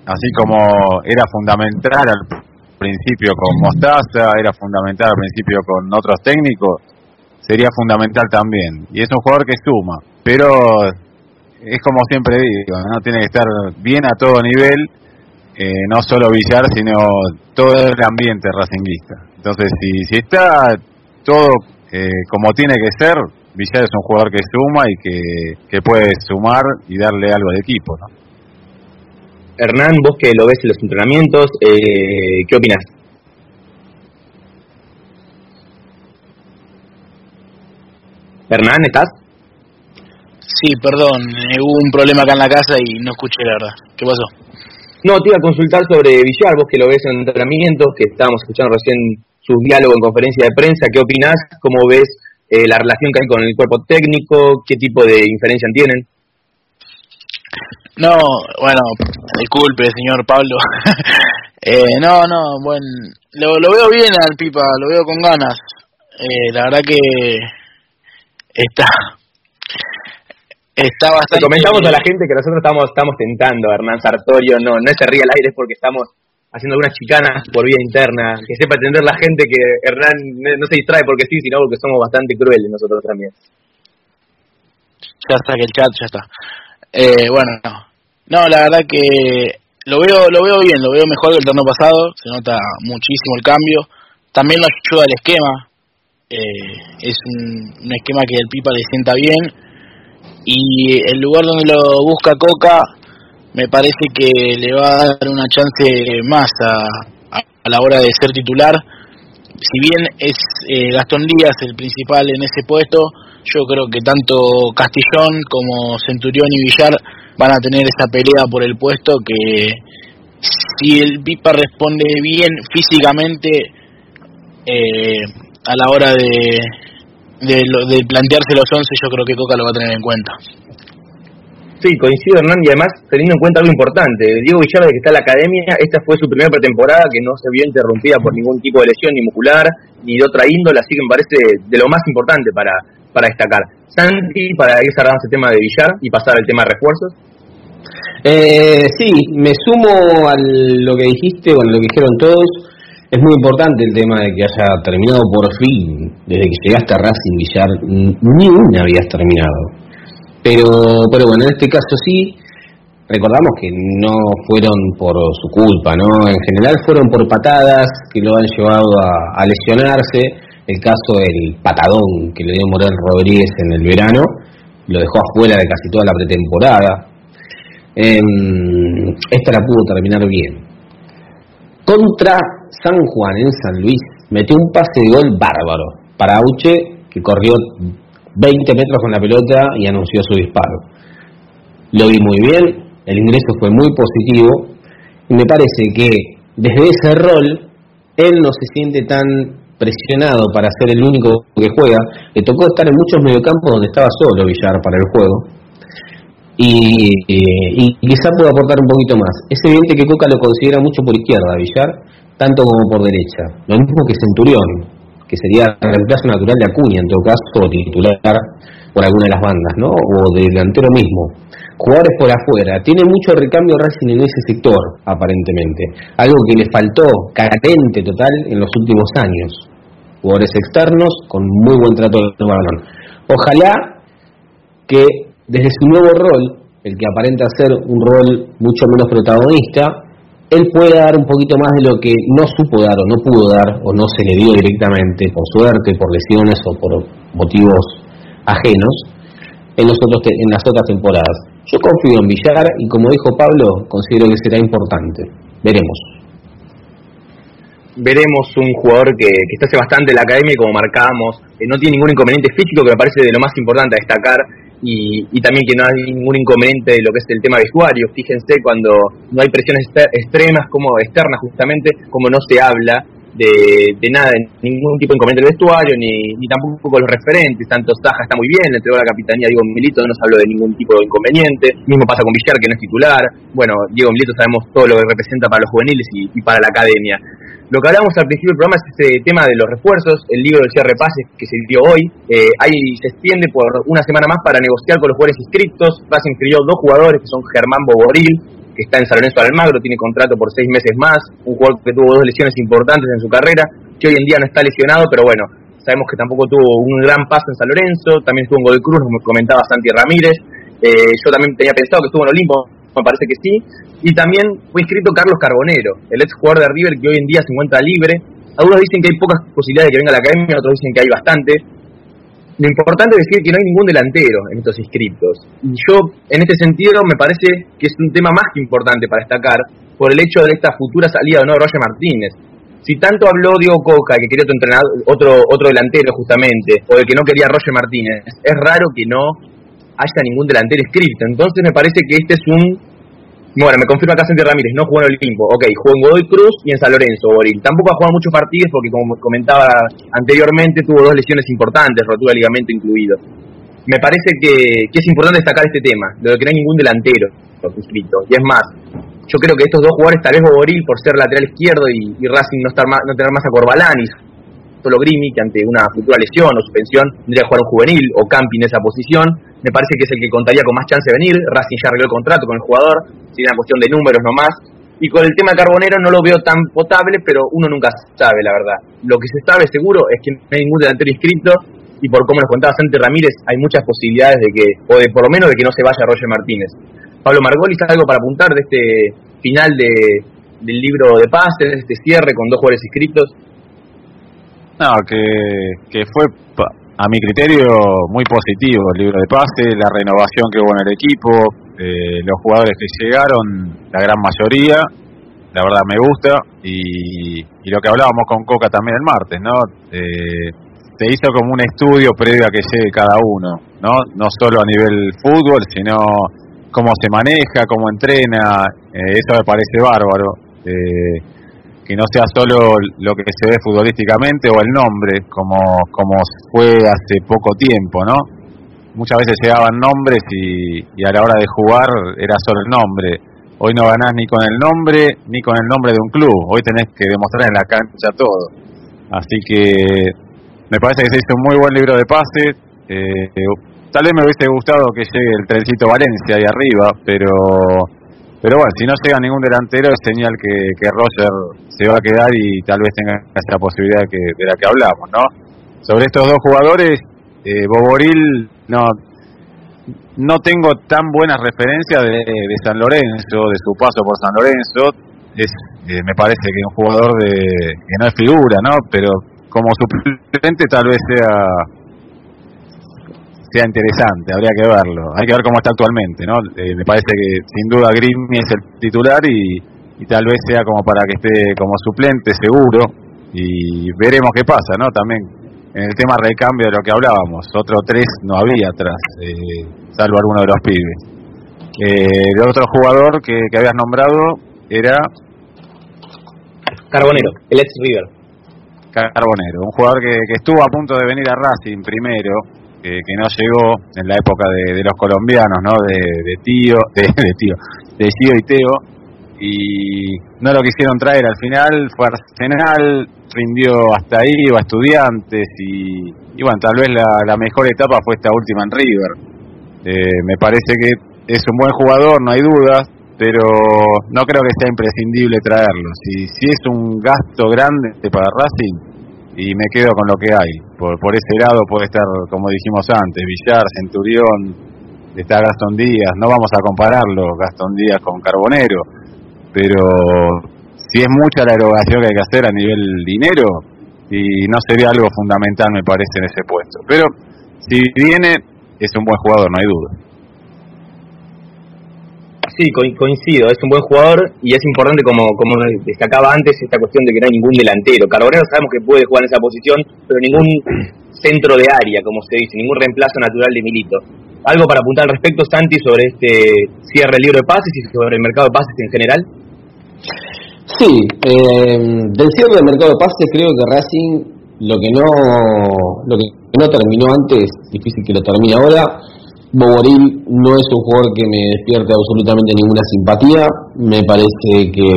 así como era fundamental al principio con Mostaza, era fundamental al principio con otros técnicos, sería fundamental también. Y es un jugador que suma, pero es como siempre digo, no tiene que estar bien a todo nivel, eh, no solo Villar, sino todo el ambiente racinguista. Entonces, si, si está todo eh, como tiene que ser, Villar es un jugador que suma y que, puede sumar y darle algo de equipo. ¿no? Hernán, vos que lo ves en los entrenamientos, eh, ¿qué opinas? Hernán, ¿estás? Sí, perdón, eh, hubo un problema acá en la casa y no escuché la verdad. ¿Qué pasó? No, te iba a consultar sobre Villar, vos que lo ves en entrenamientos, que estábamos escuchando recién su diálogo en conferencia de prensa, ¿qué opinás? ¿Cómo ves eh, la relación que hay con el cuerpo técnico, qué tipo de inferencia tienen. No, bueno, disculpe, señor Pablo. eh, no, no, bueno, lo, lo, veo bien al Pipa, lo veo con ganas. Eh, la verdad que está está bastante. comentamos a la gente que nosotros estamos estamos tentando Hernán Sartorio, no no se ríe al aire es porque estamos haciendo algunas chicanas por vía interna, que sepa entender la gente que Hernán no se distrae porque sí, sino porque somos bastante crueles nosotros también. Ya está, que el chat ya está. Eh, bueno, no. la verdad que lo veo lo veo bien, lo veo mejor que el torneo pasado, se nota muchísimo el cambio. También nos ayuda el esquema, eh, es un esquema que el Pipa le sienta bien y el lugar donde lo busca Coca me parece que le va a dar una chance más a, a, la hora de ser titular. Si bien es eh, Gastón Díaz el principal en ese puesto, yo creo que tanto Castillón como Centurión y Villar van a tener esa pelea por el puesto que si el Pipa responde bien físicamente eh, a la hora de, de, de plantearse los 11, yo creo que Coca lo va a tener en cuenta. Sí, coincido Hernán y además teniendo en cuenta algo importante, Diego Villar que está en la academia, esta fue su primera pretemporada que no se vio interrumpida por ningún tipo de lesión ni muscular ni de otra índole, así que me parece de lo más importante para, para destacar. Santi, para ir cerrando ese tema de Villar y pasar al tema de refuerzos. Eh, sí, me sumo a lo que dijiste, bueno, lo que dijeron todos. Es muy importante el tema de que haya terminado por fin, desde que llegaste a Racing Villar, ni una habías terminado pero, pero bueno, en este caso sí, recordamos que no fueron por su culpa, ¿no? En general fueron por patadas que lo han llevado a, lesionarse. El caso del patadón que le dio Morel Rodríguez en el verano, lo dejó afuera de casi toda la pretemporada. Em, esta la pudo terminar bien. Contra San Juan en San Luis, metió un pase de gol bárbaro para Auche, que corrió 20 metros con la pelota y anunció su disparo. Lo vi muy bien, el ingreso fue muy positivo y me parece que desde ese rol él no se siente tan presionado para ser el único que juega. Le tocó estar en muchos mediocampos donde estaba solo Villar para el juego. Y, quizá pueda aportar un poquito más. Es evidente que Coca lo considera mucho por izquierda, Villar, tanto como por derecha. Lo mismo que Centurión que sería el reemplazo natural de Acuña, en todo caso, titular por alguna de las bandas, ¿no? O delantero mismo. Jugadores por afuera. Tiene mucho recambio Racing en ese sector, aparentemente. Algo que le faltó carente total en los últimos años. Jugadores externos con muy buen trato de balón. Ojalá que desde su nuevo rol, el que aparenta ser un rol mucho menos protagonista, él puede dar un poquito más de lo que no supo dar o no pudo dar o no se le dio directamente por suerte, por lesiones o por motivos ajenos en, los otros en las otras temporadas. Yo confío en Villar y como dijo Pablo, considero que será importante. Veremos. veremos un jugador que, que está hace bastante en la academia y como marcábamos, eh, no tiene ningún inconveniente físico, que me parece de lo más importante a destacar, y, y también que no hay ningún inconveniente de lo que es el tema vestuario. Fíjense cuando no hay presiones extremas, como externas justamente, como no se habla de, de nada, de ningún tipo de inconveniente del vestuario, ni, ni tampoco con los referentes, tanto Saja está muy bien, le entregó la capitanía Diego Milito, no se habló de ningún tipo de inconveniente, mismo pasa con Villar, que no es titular, bueno, Diego Milito sabemos todo lo que representa para los juveniles y para la academia. Lo que hablábamos al principio del programa es este tema de los refuerzos, el libro del cierre pases que se dio hoy, eh, ahí se extiende por una semana más para negociar con los jugadores inscritos, Racing inscribió dos jugadores que son Germán Boboril, que está en San Lorenzo Almagro, tiene contrato por seis meses más, un jugador que tuvo dos lesiones importantes en su carrera, que hoy en día no está lesionado, pero bueno, sabemos que tampoco tuvo un gran paso en San Lorenzo, también estuvo en Godoy Cruz, como comentaba Santi Ramírez, eh, yo también tenía pensado que estuvo en Olimpo, me parece que sí, y también fue inscrito Carlos Carbonero, el ex jugador de River que hoy en día se encuentra libre, algunos dicen que hay pocas posibilidades de que venga a la academia, otros dicen que hay bastante, lo importante es decir que no hay ningún delantero en estos inscriptos. Y yo, en este sentido, me parece que es un tema más que importante para destacar por el hecho de esta futura salida de nuevo Roger Martínez. Si tanto habló Diego Coca, que quería otro entrenador, otro, otro delantero justamente, o de que no quería Roger Martínez, es raro que no haya ningún delantero inscrito. Entonces me parece que este es un bueno, me confirma acá Santi Ramírez, no jugó en Olimpo. Ok, jugó en Godoy Cruz y en San Lorenzo, Boril. Tampoco ha jugado muchos partidos porque, como comentaba anteriormente, tuvo dos lesiones importantes, rotura de ligamento incluido. Me parece que, es importante destacar este tema, de lo que no hay ningún delantero inscrito. Y es más, yo creo que estos dos jugadores, tal vez Boril por ser lateral izquierdo y, y Racing no, estar más, no tener más a Corbalán y solo Grimi, que ante una futura lesión o suspensión tendría que jugar un juvenil o Campi en esa posición. Me parece que es el que contaría con más chance de venir. Racing ya arregló el contrato con el jugador, sería una cuestión de números nomás. Y con el tema Carbonero no lo veo tan potable, pero uno nunca sabe, la verdad. Lo que se sabe seguro es que no hay ningún delantero inscrito y por como nos contaba Santi Ramírez, hay muchas posibilidades de que, o de por lo menos de que no se vaya Roger Martínez. Pablo Margolis, ¿algo para apuntar de este final de, del libro de pases, de este cierre con dos jugadores inscritos? No, que, que fue, a mi criterio, muy positivo el libro de pase, la renovación que hubo en el equipo, eh, los jugadores que llegaron, la gran mayoría, la verdad me gusta, y, y lo que hablábamos con Coca también el martes, ¿no? Eh, se hizo como un estudio previo a que llegue cada uno, ¿no? No solo a nivel fútbol, sino cómo se maneja, cómo entrena, eh, eso me parece bárbaro. Eh, que no sea solo lo que se ve futbolísticamente o el nombre, como, como fue hace poco tiempo, ¿no? Muchas veces llegaban nombres y, y a la hora de jugar era solo el nombre. Hoy no ganás ni con el nombre ni con el nombre de un club. Hoy tenés que demostrar en la cancha todo. Así que me parece que se hizo un muy buen libro de pases. Eh, tal vez me hubiese gustado que llegue el trencito Valencia ahí arriba, pero pero bueno, si no llega ningún delantero es señal que, que Roger se va a quedar y tal vez tenga esa posibilidad que, de la que hablamos, ¿no? Sobre estos dos jugadores, eh, Boboril no no tengo tan buenas referencias de, de San Lorenzo, de su paso por San Lorenzo. Es, eh, me parece que es un jugador de, que no es figura, ¿no? Pero como suplente tal vez sea sea interesante, habría que verlo. Hay que ver cómo está actualmente, ¿no? Eh, me parece que sin duda Grimi es el titular y, y tal vez sea como para que esté como suplente seguro y veremos qué pasa, ¿no? También en el tema recambio de lo que hablábamos, otro tres no había atrás, eh, salvo alguno de los pibes. Eh, el otro jugador que, que habías nombrado era Carbonero, el ex River. Carbonero, un jugador que, que estuvo a punto de venir a Racing primero, que, no llegó en la época de, los colombianos, ¿no? De, tío, de, tío, de Gio y Teo, y no lo quisieron traer al final, fue Arsenal, rindió hasta ahí, iba a estudiantes, y, y bueno, tal vez la, la mejor etapa fue esta última en River. Eh, me parece que es un buen jugador, no hay dudas, pero no creo que sea imprescindible traerlo. Si, si es un gasto grande para Racing, y me quedo con lo que hay. Por, por ese lado puede estar, como dijimos antes, Villar, Centurión, está Gastón Díaz. No vamos a compararlo, Gastón Díaz con Carbonero, pero si es mucha la erogación que hay que hacer a nivel dinero, y no sería algo fundamental, me parece, en ese puesto. Pero si viene, es un buen jugador, no hay duda. Sí, co- coincido, es un buen jugador y es importante, como, como destacaba antes, esta cuestión de que no hay ningún delantero. Carbonero sabemos que puede jugar en esa posición, pero ningún centro de área, como se dice, ningún reemplazo natural de Milito. ¿Algo para apuntar al respecto, Santi, sobre este cierre del libro de pases y sobre el mercado de pases en general? Sí, eh, del cierre del mercado de pases creo que Racing lo que no lo que no terminó antes, difícil que lo termine ahora. Boboril no es un jugador que me despierte absolutamente ninguna simpatía. Me parece que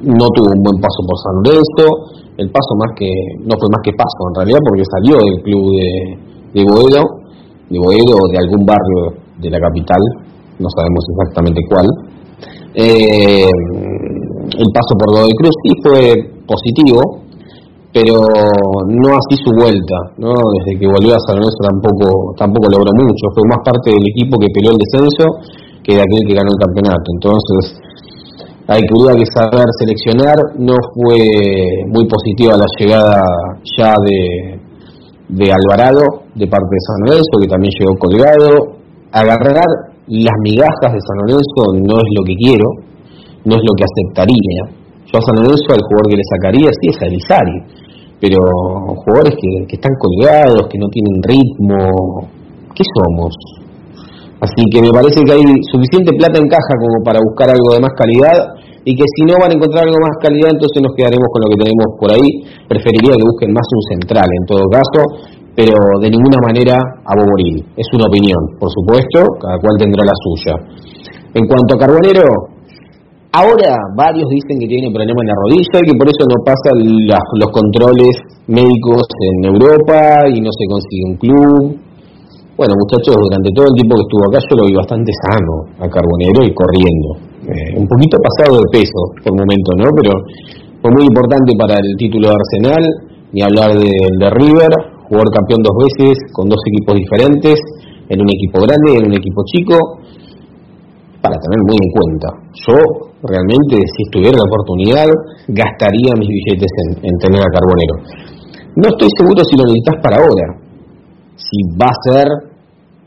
no tuvo un buen paso por San Lorenzo. El paso más que no fue más que paso en realidad porque salió del club de, de Boedo, de Boedo o de algún barrio de la capital, no sabemos exactamente cuál. Eh, el paso por Godoy Cruz sí fue positivo, pero no así su vuelta, ¿no? Desde que volvió a San Lorenzo tampoco, tampoco logró mucho, fue más parte del equipo que peleó el descenso que de aquel que ganó el campeonato. Entonces, hay que hubiera que saber seleccionar, no fue muy positiva la llegada ya de, de Alvarado de parte de San Lorenzo, que también llegó colgado. Agarrar las migajas de San Lorenzo no es lo que quiero, no es lo que aceptaría. Yo a San al jugador que le sacaría sí es a pero jugadores que, que están colgados, que no tienen ritmo, ¿qué somos? Así que me parece que hay suficiente plata en caja como para buscar algo de más calidad y que si no van a encontrar algo más calidad entonces nos quedaremos con lo que tenemos por ahí. Preferiría que busquen más un central en todo caso, pero de ninguna manera a Boboril. Es una opinión, por supuesto, cada cual tendrá la suya. En cuanto a Carbonero, ahora varios dicen que tiene problema en la rodilla y que por eso no pasa las- los controles médicos en Europa y no se consigue un club. Bueno, muchachos, durante todo el tiempo que estuvo acá yo lo vi bastante sano a Carbonero y corriendo. Eh, un poquito pasado de peso por momento, ¿no? Pero fue muy importante para el título de Arsenal, ni hablar de, de River, jugador campeón dos veces con dos equipos diferentes, en un equipo grande y en un equipo chico, para tener muy en cuenta. Yo realmente, si estuviera la oportunidad, gastaría mis billetes en, en tener a Carbonero. No estoy seguro si lo necesitas para ahora, si va a ser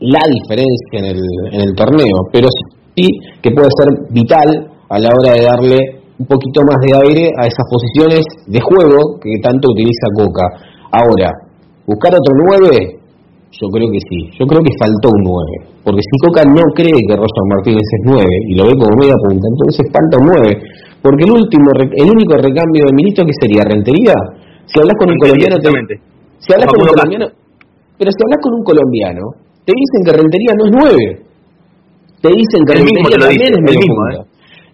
la diferencia en el, en el torneo, pero sí que puede ser vital a la hora de darle un poquito más de aire a esas posiciones de juego que tanto utiliza Coca. Ahora, buscar otro 9, yo creo que sí, yo creo que faltó un 9, porque si Coca no cree que Roger Martínez es 9 y lo ve como media punta, entonces falta un 9, porque el último, el único recambio de Milito que sería Rentería, si hablas con un colombiano, te- si hablas con un colombiano, pero si hablas con un colombiano, te dicen que Rentería no es 9. Te dicen que El mismo te Rentería lo también dice, es el medio mismo.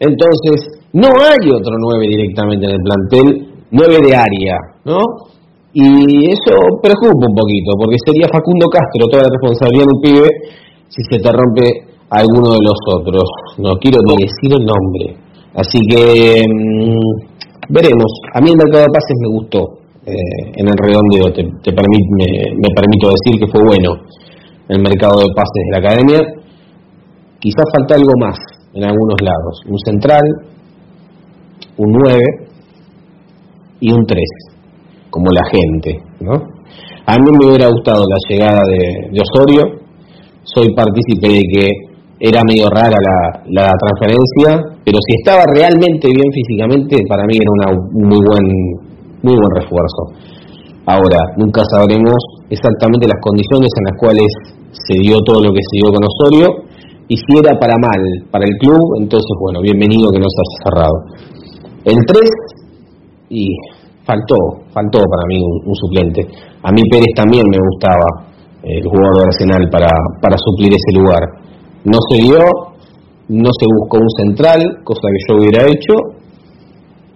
Entonces, no hay otro 9 directamente en el plantel, 9 de área, ¿no? Y eso preocupa un poquito, porque sería Facundo Castro toda la responsabilidad de un pibe si se te rompe alguno de los otros. No quiero decir el nombre. Así que mm, veremos. A mí el mercado de pases me gustó. eh, en el redondeo te, me, me permito decir que fue bueno el mercado de pases de la academia. Quizás falta algo más en algunos lados. Un central, un 9 y un 3, como la gente. ¿no? A mí me hubiera gustado la llegada de, Osorio. Soy partícipe de que era medio rara la, la transferencia, pero si estaba realmente bien físicamente, para mí era una, un muy buen, muy buen refuerzo. Ahora, nunca sabremos exactamente las condiciones en las cuales se dio todo lo que se dio con Osorio, y si era para mal para el club, entonces, bueno, bienvenido que no se haya cerrado. El 3, y faltó, faltó para mí un, suplente. A mí Pérez también me gustaba, eh, el jugador de Arsenal, para, para suplir ese lugar. No se dio, no se buscó un central, cosa que yo hubiera hecho.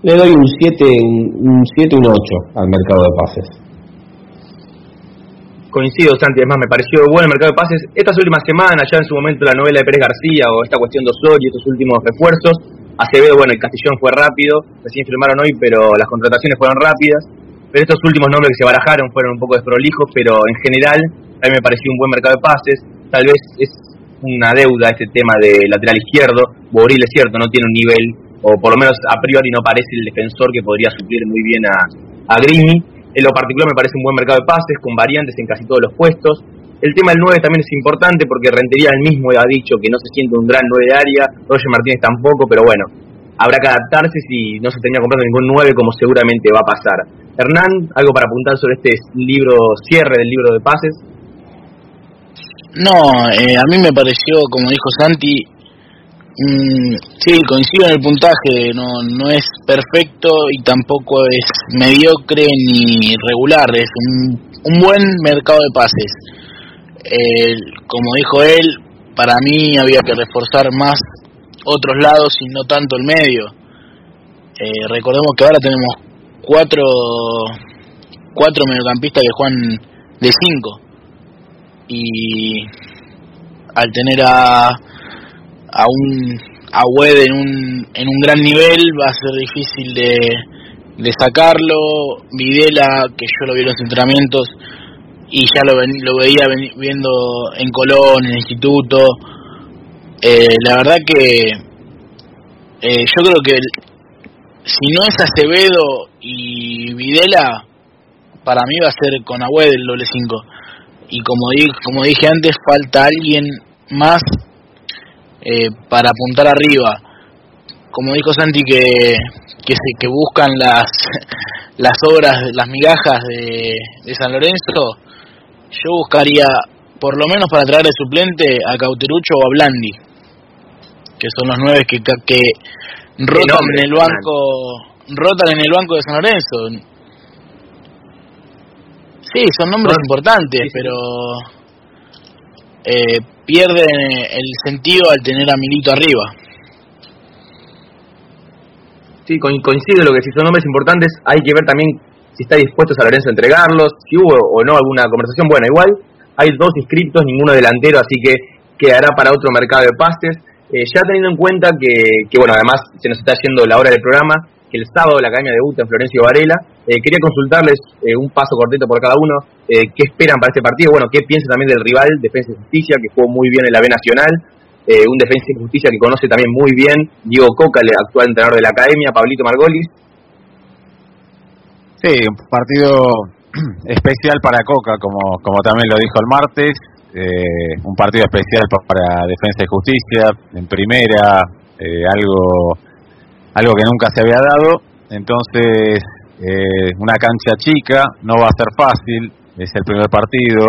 Le doy un 7, un 7, un 8 al mercado de pases. Coincido, Santi, además me pareció bueno el mercado de pases. Estas últimas semanas, ya en su momento la novela de Pérez García o esta cuestión de Osorio y estos últimos refuerzos, Acevedo, bueno, el Castellón fue rápido, recién firmaron hoy, pero las contrataciones fueron rápidas. Pero estos últimos nombres que se barajaron fueron un poco desprolijos, pero en general a mí me pareció un buen mercado de pases. Tal vez es una deuda este tema de lateral izquierdo. Boril es cierto, no tiene un nivel, o por lo menos a priori no parece el defensor que podría suplir muy bien a, a Grimi. En lo particular me parece un buen mercado de pases, con variantes en casi todos los puestos. El tema del 9 también es importante porque Rentería el mismo ha dicho que no se siente un gran 9 de área, Roger Martínez tampoco, pero bueno, habrá que adaptarse si no se tenía comprando ningún 9 como seguramente va a pasar. Hernán, ¿algo para apuntar sobre este libro, cierre del libro de pases? No, eh, a mí me pareció, como dijo Santi, mm, sí, coincido en el puntaje, no, no es perfecto y tampoco es mediocre ni regular, es un, un buen mercado de pases. Eh, como dijo él, para mí había que reforzar más otros lados y no tanto el medio. Eh, recordemos que ahora tenemos cuatro, cuatro mediocampistas que juegan de cinco y al tener a, a un a Wed en un, en un gran nivel va a ser difícil de, de sacarlo. Videla, que yo lo vi en los entrenamientos y ya lo, lo veía viendo en Colón, en el instituto. Eh, la verdad que eh, yo creo que si no es Acevedo y Videla, para mí va a ser con Agüed el doble 5 y como dije, como dije antes, falta alguien más eh, para apuntar arriba. Como dijo Santi que que, se, que buscan las las obras, las migajas de San Lorenzo, yo buscaría por lo menos para traer de suplente a Cauterucho o a Blandi, que son los nueve que, que rotan en el banco rotan en el banco de San Lorenzo. Sí, son nombres importantes, pero eh, pierden el sentido al tener a Milito arriba. Sí, coincido lo que si son nombres importantes, hay que ver también si está dispuesto San Lorenzo a entregarlos, si hubo o no alguna conversación. Bueno, igual hay dos inscriptos, ninguno delantero, así que quedará para otro mercado de pastes. Eh, ya teniendo en cuenta que, que, bueno, además se nos está yendo la hora del programa, que el sábado la academia debuta en Florencio Varela. Eh, quería consultarles eh, un paso cortito por cada uno. Eh, ¿Qué esperan para este partido? Bueno, ¿qué piensan también del rival, Defensa y Justicia, que jugó muy bien en la B Nacional? un Defensa y Justicia que conoce también muy bien Diego Coca, el actual entrenador de la academia, Pablito Margolis. Sí, un partido especial para Coca, como, como también lo dijo el martes. un partido especial para Defensa y Justicia, en primera, algo algo que nunca se había dado. Entonces, eh, una cancha chica, no va a ser fácil, es el primer partido,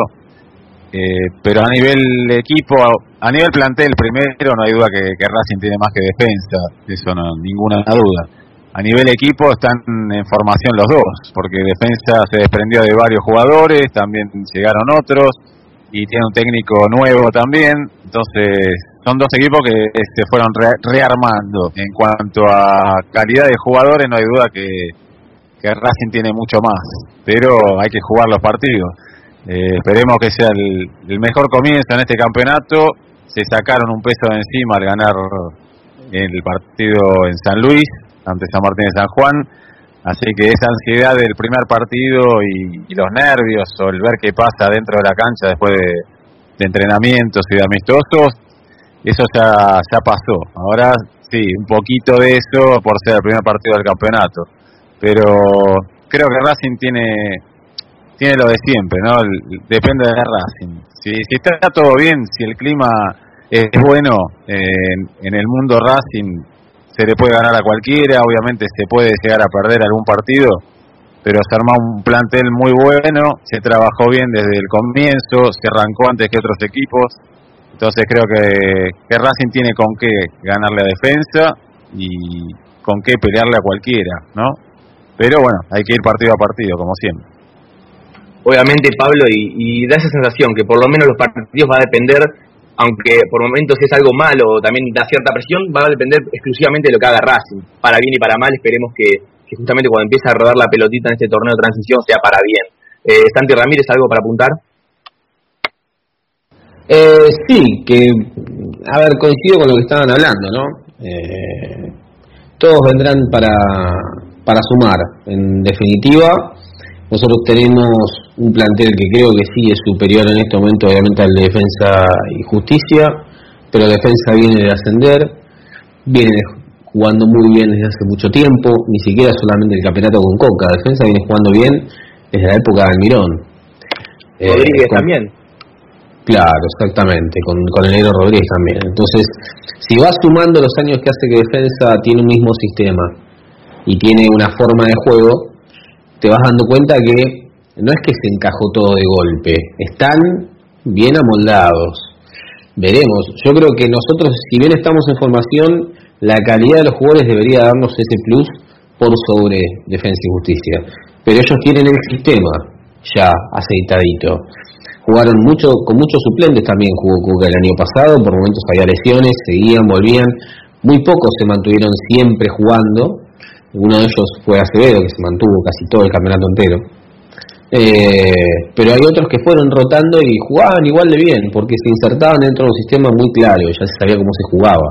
eh, pero a nivel equipo, a nivel plantel primero, no hay duda que, Racing tiene más que defensa, eso no, ninguna duda. A nivel equipo están en formación los dos, porque defensa se desprendió de varios jugadores, también llegaron otros, y tiene un técnico nuevo también, entonces son dos equipos que se fueron rearmando. En cuanto a calidad de jugadores, no hay duda que, que Racing tiene mucho más, pero hay que jugar los partidos. Eh, esperemos que sea el, mejor comienzo en este campeonato. Se sacaron un peso de encima al ganar el partido en San Luis, ante San Martín de San Juan. Así que esa ansiedad del primer partido y, los nervios o el ver qué pasa dentro de la cancha después de entrenamientos y de amistosos eso ya, ya pasó. Ahora sí, un poquito de eso por ser el primer partido del campeonato. Pero creo que Racing tiene tiene lo de siempre, ¿no? Depende de Racing. Si, está todo bien, si el clima es bueno en, en el mundo Racing, se le puede ganar a cualquiera, obviamente se puede llegar a perder algún partido, pero se armó un plantel muy bueno, se trabajó bien desde el comienzo, se arrancó antes que otros equipos, entonces creo que, que Racing tiene con qué ganarle a defensa y con qué pelearle a cualquiera, ¿no? Pero bueno, hay que ir partido a partido, como siempre. Obviamente, Pablo, y, da esa sensación que por lo menos los partidos va a depender, aunque por momentos es algo malo, también da cierta presión, va a depender exclusivamente de lo que haga Racing. Para bien y para mal, esperemos que, justamente cuando empiece a rodar la pelotita en este torneo de transición sea para bien. Eh, Santi Ramírez, ¿algo para apuntar? Eh, sí, que, a ver, coincido con lo que estaban hablando, ¿no? Eh, todos vendrán para, para sumar. En definitiva, nosotros tenemos un plantel que creo que sí es superior en este momento, obviamente, al de Defensa y Justicia, pero Defensa viene de ascender, viene jugando muy bien desde hace mucho tiempo, ni siquiera solamente el campeonato con Coca, Defensa viene jugando bien desde la época de Almirón. Rodríguez eh, también Claro, exactamente, con, con el negro Rodríguez también. Entonces, si vas sumando los años que hace que Defensa tiene un mismo sistema y tiene una forma de juego, te vas dando cuenta que no es que se encajó todo de golpe, están bien amoldados. Veremos, yo creo que nosotros, si bien estamos en formación, la calidad de los jugadores debería darnos ese plus por sobre Defensa y Justicia. Pero ellos tienen el sistema ya aceitadito. Jugaron mucho con muchos suplentes también jugó Cuca el año pasado, por momentos había lesiones, seguían, volvían. Muy pocos se mantuvieron siempre jugando. Uno de ellos fue Acevedo, que se mantuvo casi todo el campeonato entero. Eh, pero hay otros que fueron rotando y jugaban igual de bien, porque se insertaban dentro de un sistema muy claro, ya se sabía cómo se jugaba.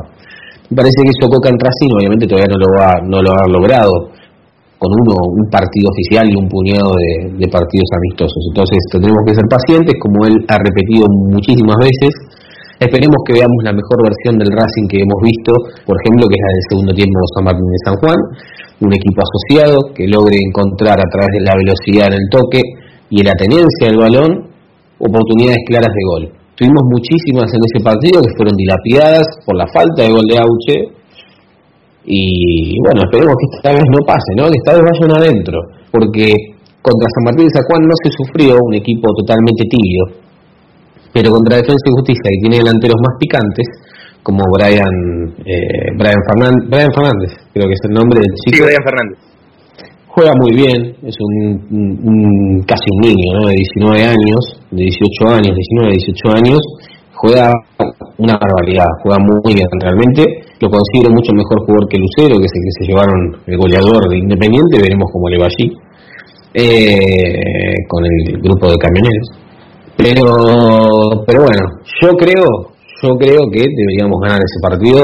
Me parece que eso Coca en Racing obviamente todavía no lo va, no lo ha logrado con uno un partido oficial y un puñado de, de partidos amistosos. Entonces tendremos que ser pacientes, como él ha repetido muchísimas veces. Esperemos que veamos la mejor versión del Racing que hemos visto, por ejemplo, que es la del segundo tiempo de San Martín de San Juan, un equipo asociado que logre encontrar a través de la velocidad en el toque y en la tenencia del balón oportunidades claras de gol. Tuvimos muchísimas en ese partido que fueron dilapidadas por la falta de gol de Auche y bueno, esperemos que esta vez no pase, ¿no? que esta vez vayan adentro, porque contra San Martín de San Juan no se sufrió un equipo totalmente tibio, pero contra Defensa y Justicia, que tiene delanteros más picantes, como Brian eh, Brian, Fernández, Brian Fernández, creo que es el nombre del chico. Sí, Brian Fernández. Juega muy bien, es un, un- un- casi un niño, ¿no? De 19 años, de 18 años, 19, 18 años, juega una barbaridad, juega muy bien realmente. Lo considero mucho mejor jugador que Lucero, que es el que se llevaron el goleador de Independiente, veremos cómo le va allí, eh, con el grupo de camioneros. Pero, pero bueno, yo creo, yo creo que deberíamos ganar ese partido,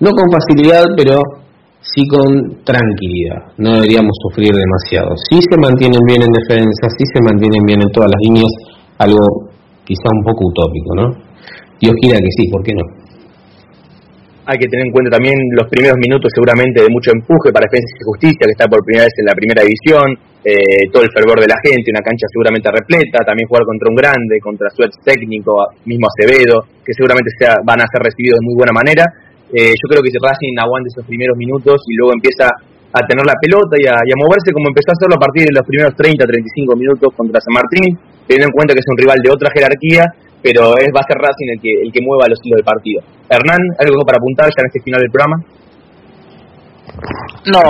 no con facilidad, pero sí con tranquilidad. No deberíamos sufrir demasiado. Si se mantienen bien en defensa, si se mantienen bien en todas las líneas, algo quizá un poco utópico, ¿no? Dios quiera que sí, ¿por qué no? Hay que tener en cuenta también los primeros minutos seguramente de mucho empuje para Defensa y Justicia, que está por primera vez en la primera división, eh, todo el fervor de la gente, una cancha seguramente repleta, también jugar contra un grande, contra su ex técnico, mismo Acevedo, que seguramente sea, van a ser recibidos de muy buena manera. Eh, yo creo que si Racing aguante esos primeros minutos y luego empieza a tener la pelota y a, y a moverse como empezó a hacerlo a partir de los primeros 30, 35 minutos contra San Martín, teniendo en cuenta que es un rival de otra jerarquía, pero es, va a ser Racing el que, el que mueva los hilos del partido. Hernán, ¿algo para apuntar ya en este final del programa? No,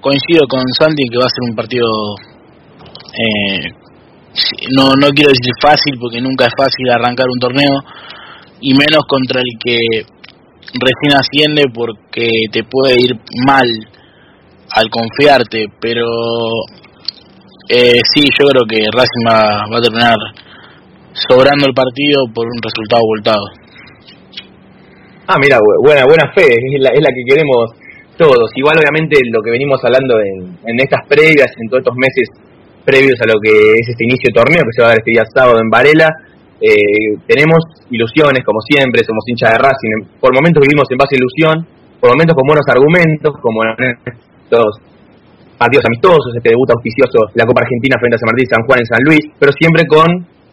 coincido con Santi que va a ser un partido, eh, no, no quiero decir fácil porque nunca es fácil arrancar un torneo y menos contra el que recién asciende porque te puede ir mal al confiarte, pero eh, sí, yo creo que Racing va, a terminar sobrando el partido por un resultado voltado. Ah, mira, bu- buena, buena fe, es la, es la que queremos todos. Igual obviamente lo que venimos hablando en, en estas previas, en todos estos meses previos a lo que es este inicio de torneo que se va a dar este día sábado en Varela, eh, tenemos ilusiones como siempre, somos hinchas de Racing, por momentos vivimos en base a ilusión, por momentos con buenos argumentos, como estos partidos amistosos, este debut auspicioso la Copa Argentina frente a San Martín San Juan en San Luis, pero siempre con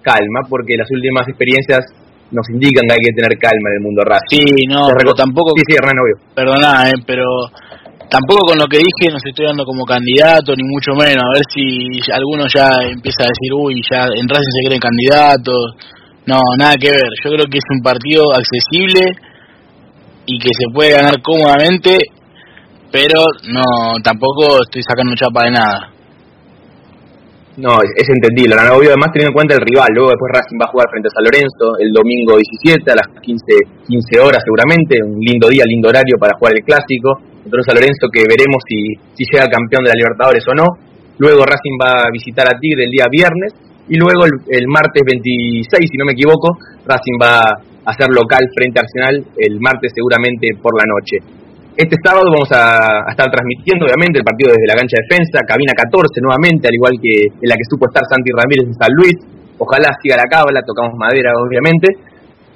calma, porque las últimas experiencias nos indican que hay que tener calma en el mundo Racing. Sí, no, pero tampoco... Sí, sí, Hernán, obvio. Perdona, eh, pero tampoco con lo que dije nos estoy dando como candidato, ni mucho menos. A ver si alguno ya empieza a decir, uy, ya en Racing se creen candidatos. No, nada que ver. Yo creo que es un partido accesible y que se puede ganar cómodamente, pero no, tampoco estoy sacando chapa de nada. No, es, es entendible, además teniendo en cuenta el rival, luego después Racing va a jugar frente a San Lorenzo el domingo 17 a las 15, 15 horas seguramente, un lindo día, lindo horario para jugar el clásico, un San Lorenzo que veremos si, si llega campeón de la Libertadores o no, luego Racing va a visitar a Tigre el día viernes, y luego el, el martes 26, si no me equivoco, Racing va a ser local frente a Arsenal el martes seguramente por la noche. Este sábado vamos a, estar transmitiendo, obviamente, el partido desde la cancha de defensa, cabina 14 nuevamente, al igual que en la que supo estar Santi Ramírez en San Luis. Ojalá siga la cábala, tocamos madera, obviamente.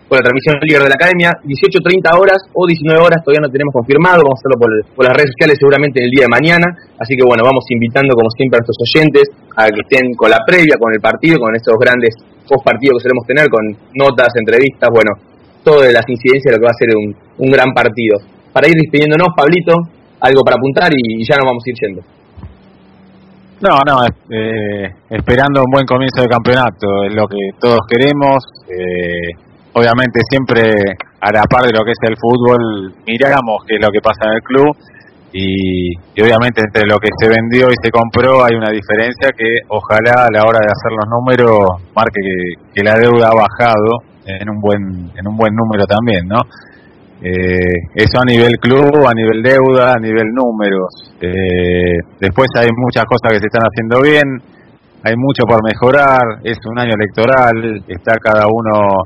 Por la transmisión líder de la academia, 18.30 horas o 19 horas, todavía no tenemos confirmado, vamos a hacerlo por, las redes sociales seguramente el día de mañana. Así que bueno, vamos invitando como siempre a nuestros oyentes a que estén con la previa, con el partido, con estos grandes post partido que solemos tener con notas, entrevistas, bueno, todo de las incidencias de lo que va a ser un gran partido. Para ir despidiéndonos, Pablito, algo para apuntar y, ya nos vamos a ir yendo. No, no, eh, esperando un buen comienzo de campeonato, es lo que todos queremos. Eh, obviamente siempre a la par de lo que es el fútbol, miramos qué es lo que pasa en el club y, obviamente entre lo que se vendió y se compró hay una diferencia que ojalá a la hora de hacer los números marque que, la deuda ha bajado en un buen en un buen número también, ¿no? Eh, eso a nivel club, a nivel deuda, a nivel números. Eh, después hay muchas cosas que se están haciendo bien, hay mucho por mejorar, es un año electoral, está cada uno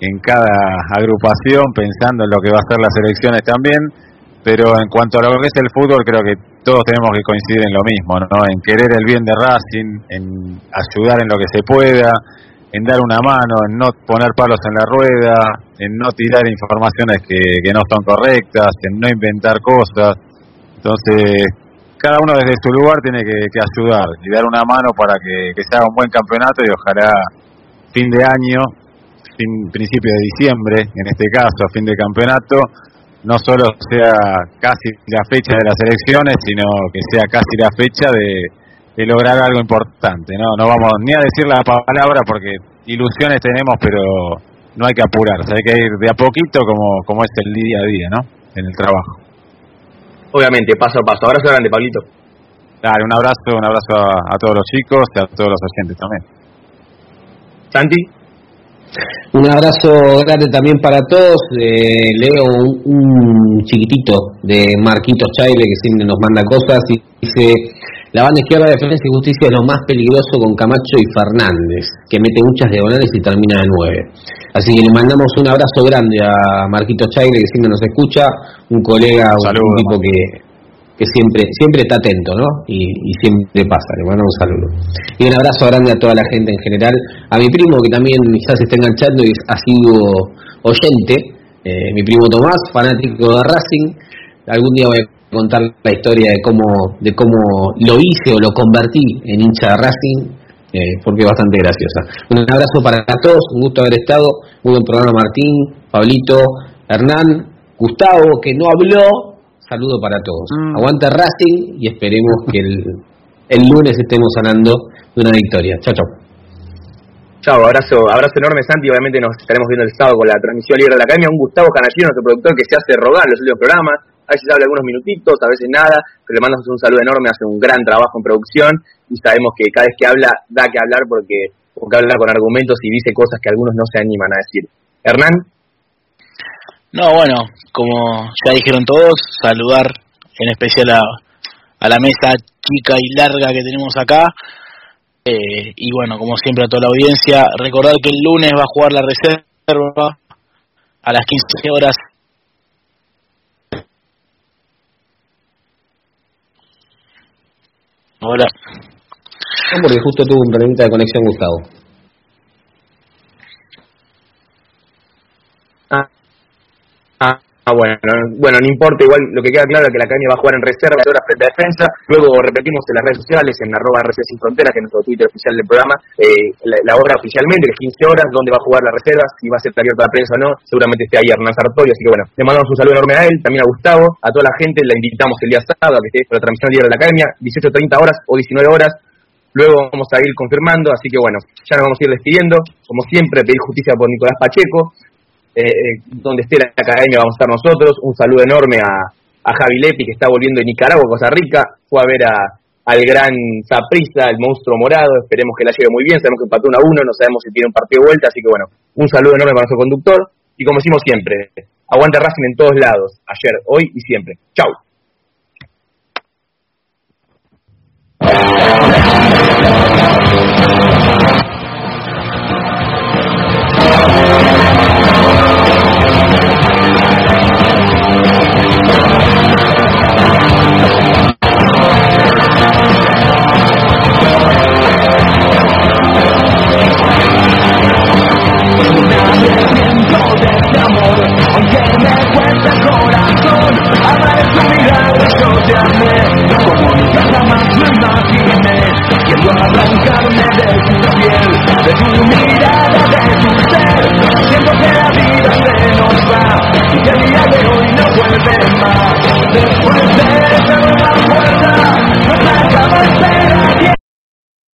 en cada agrupación pensando en lo que va a ser las elecciones también, pero en cuanto a lo que es el fútbol creo que todos tenemos que coincidir en lo mismo, ¿no? en querer el bien de Racing, en ayudar en lo que se pueda, en dar una mano, en no poner palos en la rueda, en no tirar informaciones que, que no son correctas, en no inventar cosas. Entonces, cada uno desde su lugar tiene que, ayudar y dar una mano para que, que, se haga un buen campeonato y ojalá fin de año, fin, principio de diciembre, en este caso, fin de campeonato, no solo sea casi la fecha de las elecciones, sino que sea casi la fecha de, de lograr algo importante. No, no vamos ni a decir la palabra porque ilusiones tenemos, pero no hay que apurarse, hay que ir de a poquito como, como es el día a día, ¿no? En el trabajo. Obviamente, paso a paso. Abrazo grande, Pablito. Dale, un abrazo, un abrazo a, todos los chicos y a todos los oyentes también. Santi. Un abrazo grande también para todos. Eh, leo un, un, chiquitito de Marquitos Chaile que siempre nos manda cosas y dice la banda izquierda de Defensa y Justicia es lo más peligroso con Camacho y Fernández, que mete muchas diagonales y termina de nueve. Así que le mandamos un abrazo grande a Marquito Chaire, que siempre nos escucha, un colega, un, tipo que, que siempre siempre está atento, ¿no? Y, siempre pasa, le mandamos un saludo. Y un abrazo grande a toda la gente en general, a mi primo que también quizás está enganchando y ha sido oyente, eh, mi primo Tomás, fanático de Racing, algún día voy a contar la historia de cómo, de cómo lo hice o lo convertí en hincha de Racing, eh, porque es bastante graciosa. Un abrazo para todos, un gusto haber estado, muy buen programa Martín, Pablito, Hernán, Gustavo, que no habló, saludo para todos. Mm. Aguanta Racing y esperemos que el, el lunes estemos hablando de una victoria. Chao, chao. Chao, abrazo, abrazo enorme Santi, obviamente nos estaremos viendo el sábado con la transmisión libre de la academia, un Gustavo Canallino, nuestro productor que se hace rogar los últimos programas, a veces habla algunos minutitos, a veces nada, pero le mandamos un saludo enorme, hace un gran trabajo en producción y sabemos que cada vez que habla da que hablar porque, porque habla con argumentos y dice cosas que algunos no se animan a decir. Hernán. No, bueno, como ya dijeron todos, saludar en especial a, la mesa chica y larga que tenemos acá. Eh, y bueno, como siempre a toda la audiencia, recordar que el lunes va a jugar la reserva a las 15 horas Hola. porque justo tuvo un problemita de conexión Gustavo. Ah, bueno, bueno, no importa, igual lo que queda claro es que la academia va a jugar en reserva horas frente a defensa, luego repetimos en las redes sociales, en arroba RC Sin Fronteras, que es nuestro Twitter oficial del programa, eh, la, hora oficialmente, que es 15 horas, dónde va a jugar la reserva, si va a ser abierta la prensa o no, seguramente esté ahí Hernán Sartorio, así que bueno, le mandamos un saludo enorme a él, también a Gustavo, a toda la gente, la invitamos el día sábado a que esté con la transmisión libre de la academia, 18.30 horas o 19 horas, luego vamos a ir confirmando, así que bueno, ya nos vamos a ir despidiendo, como siempre, pedir justicia por Nicolás Pacheco, eh, donde esté la academia vamos a estar nosotros. Un saludo enorme a, a Javi Lepi, que está volviendo de Nicaragua, Costa Rica. Fue a ver a, al gran Zaprisa, el monstruo morado. Esperemos que la lleve muy bien. Sabemos que empató 1 a 1, no sabemos si tiene un partido de vuelta. Así que bueno, un saludo enorme para nuestro conductor. Y como decimos siempre, aguante Racing en todos lados, ayer, hoy y siempre. Chau.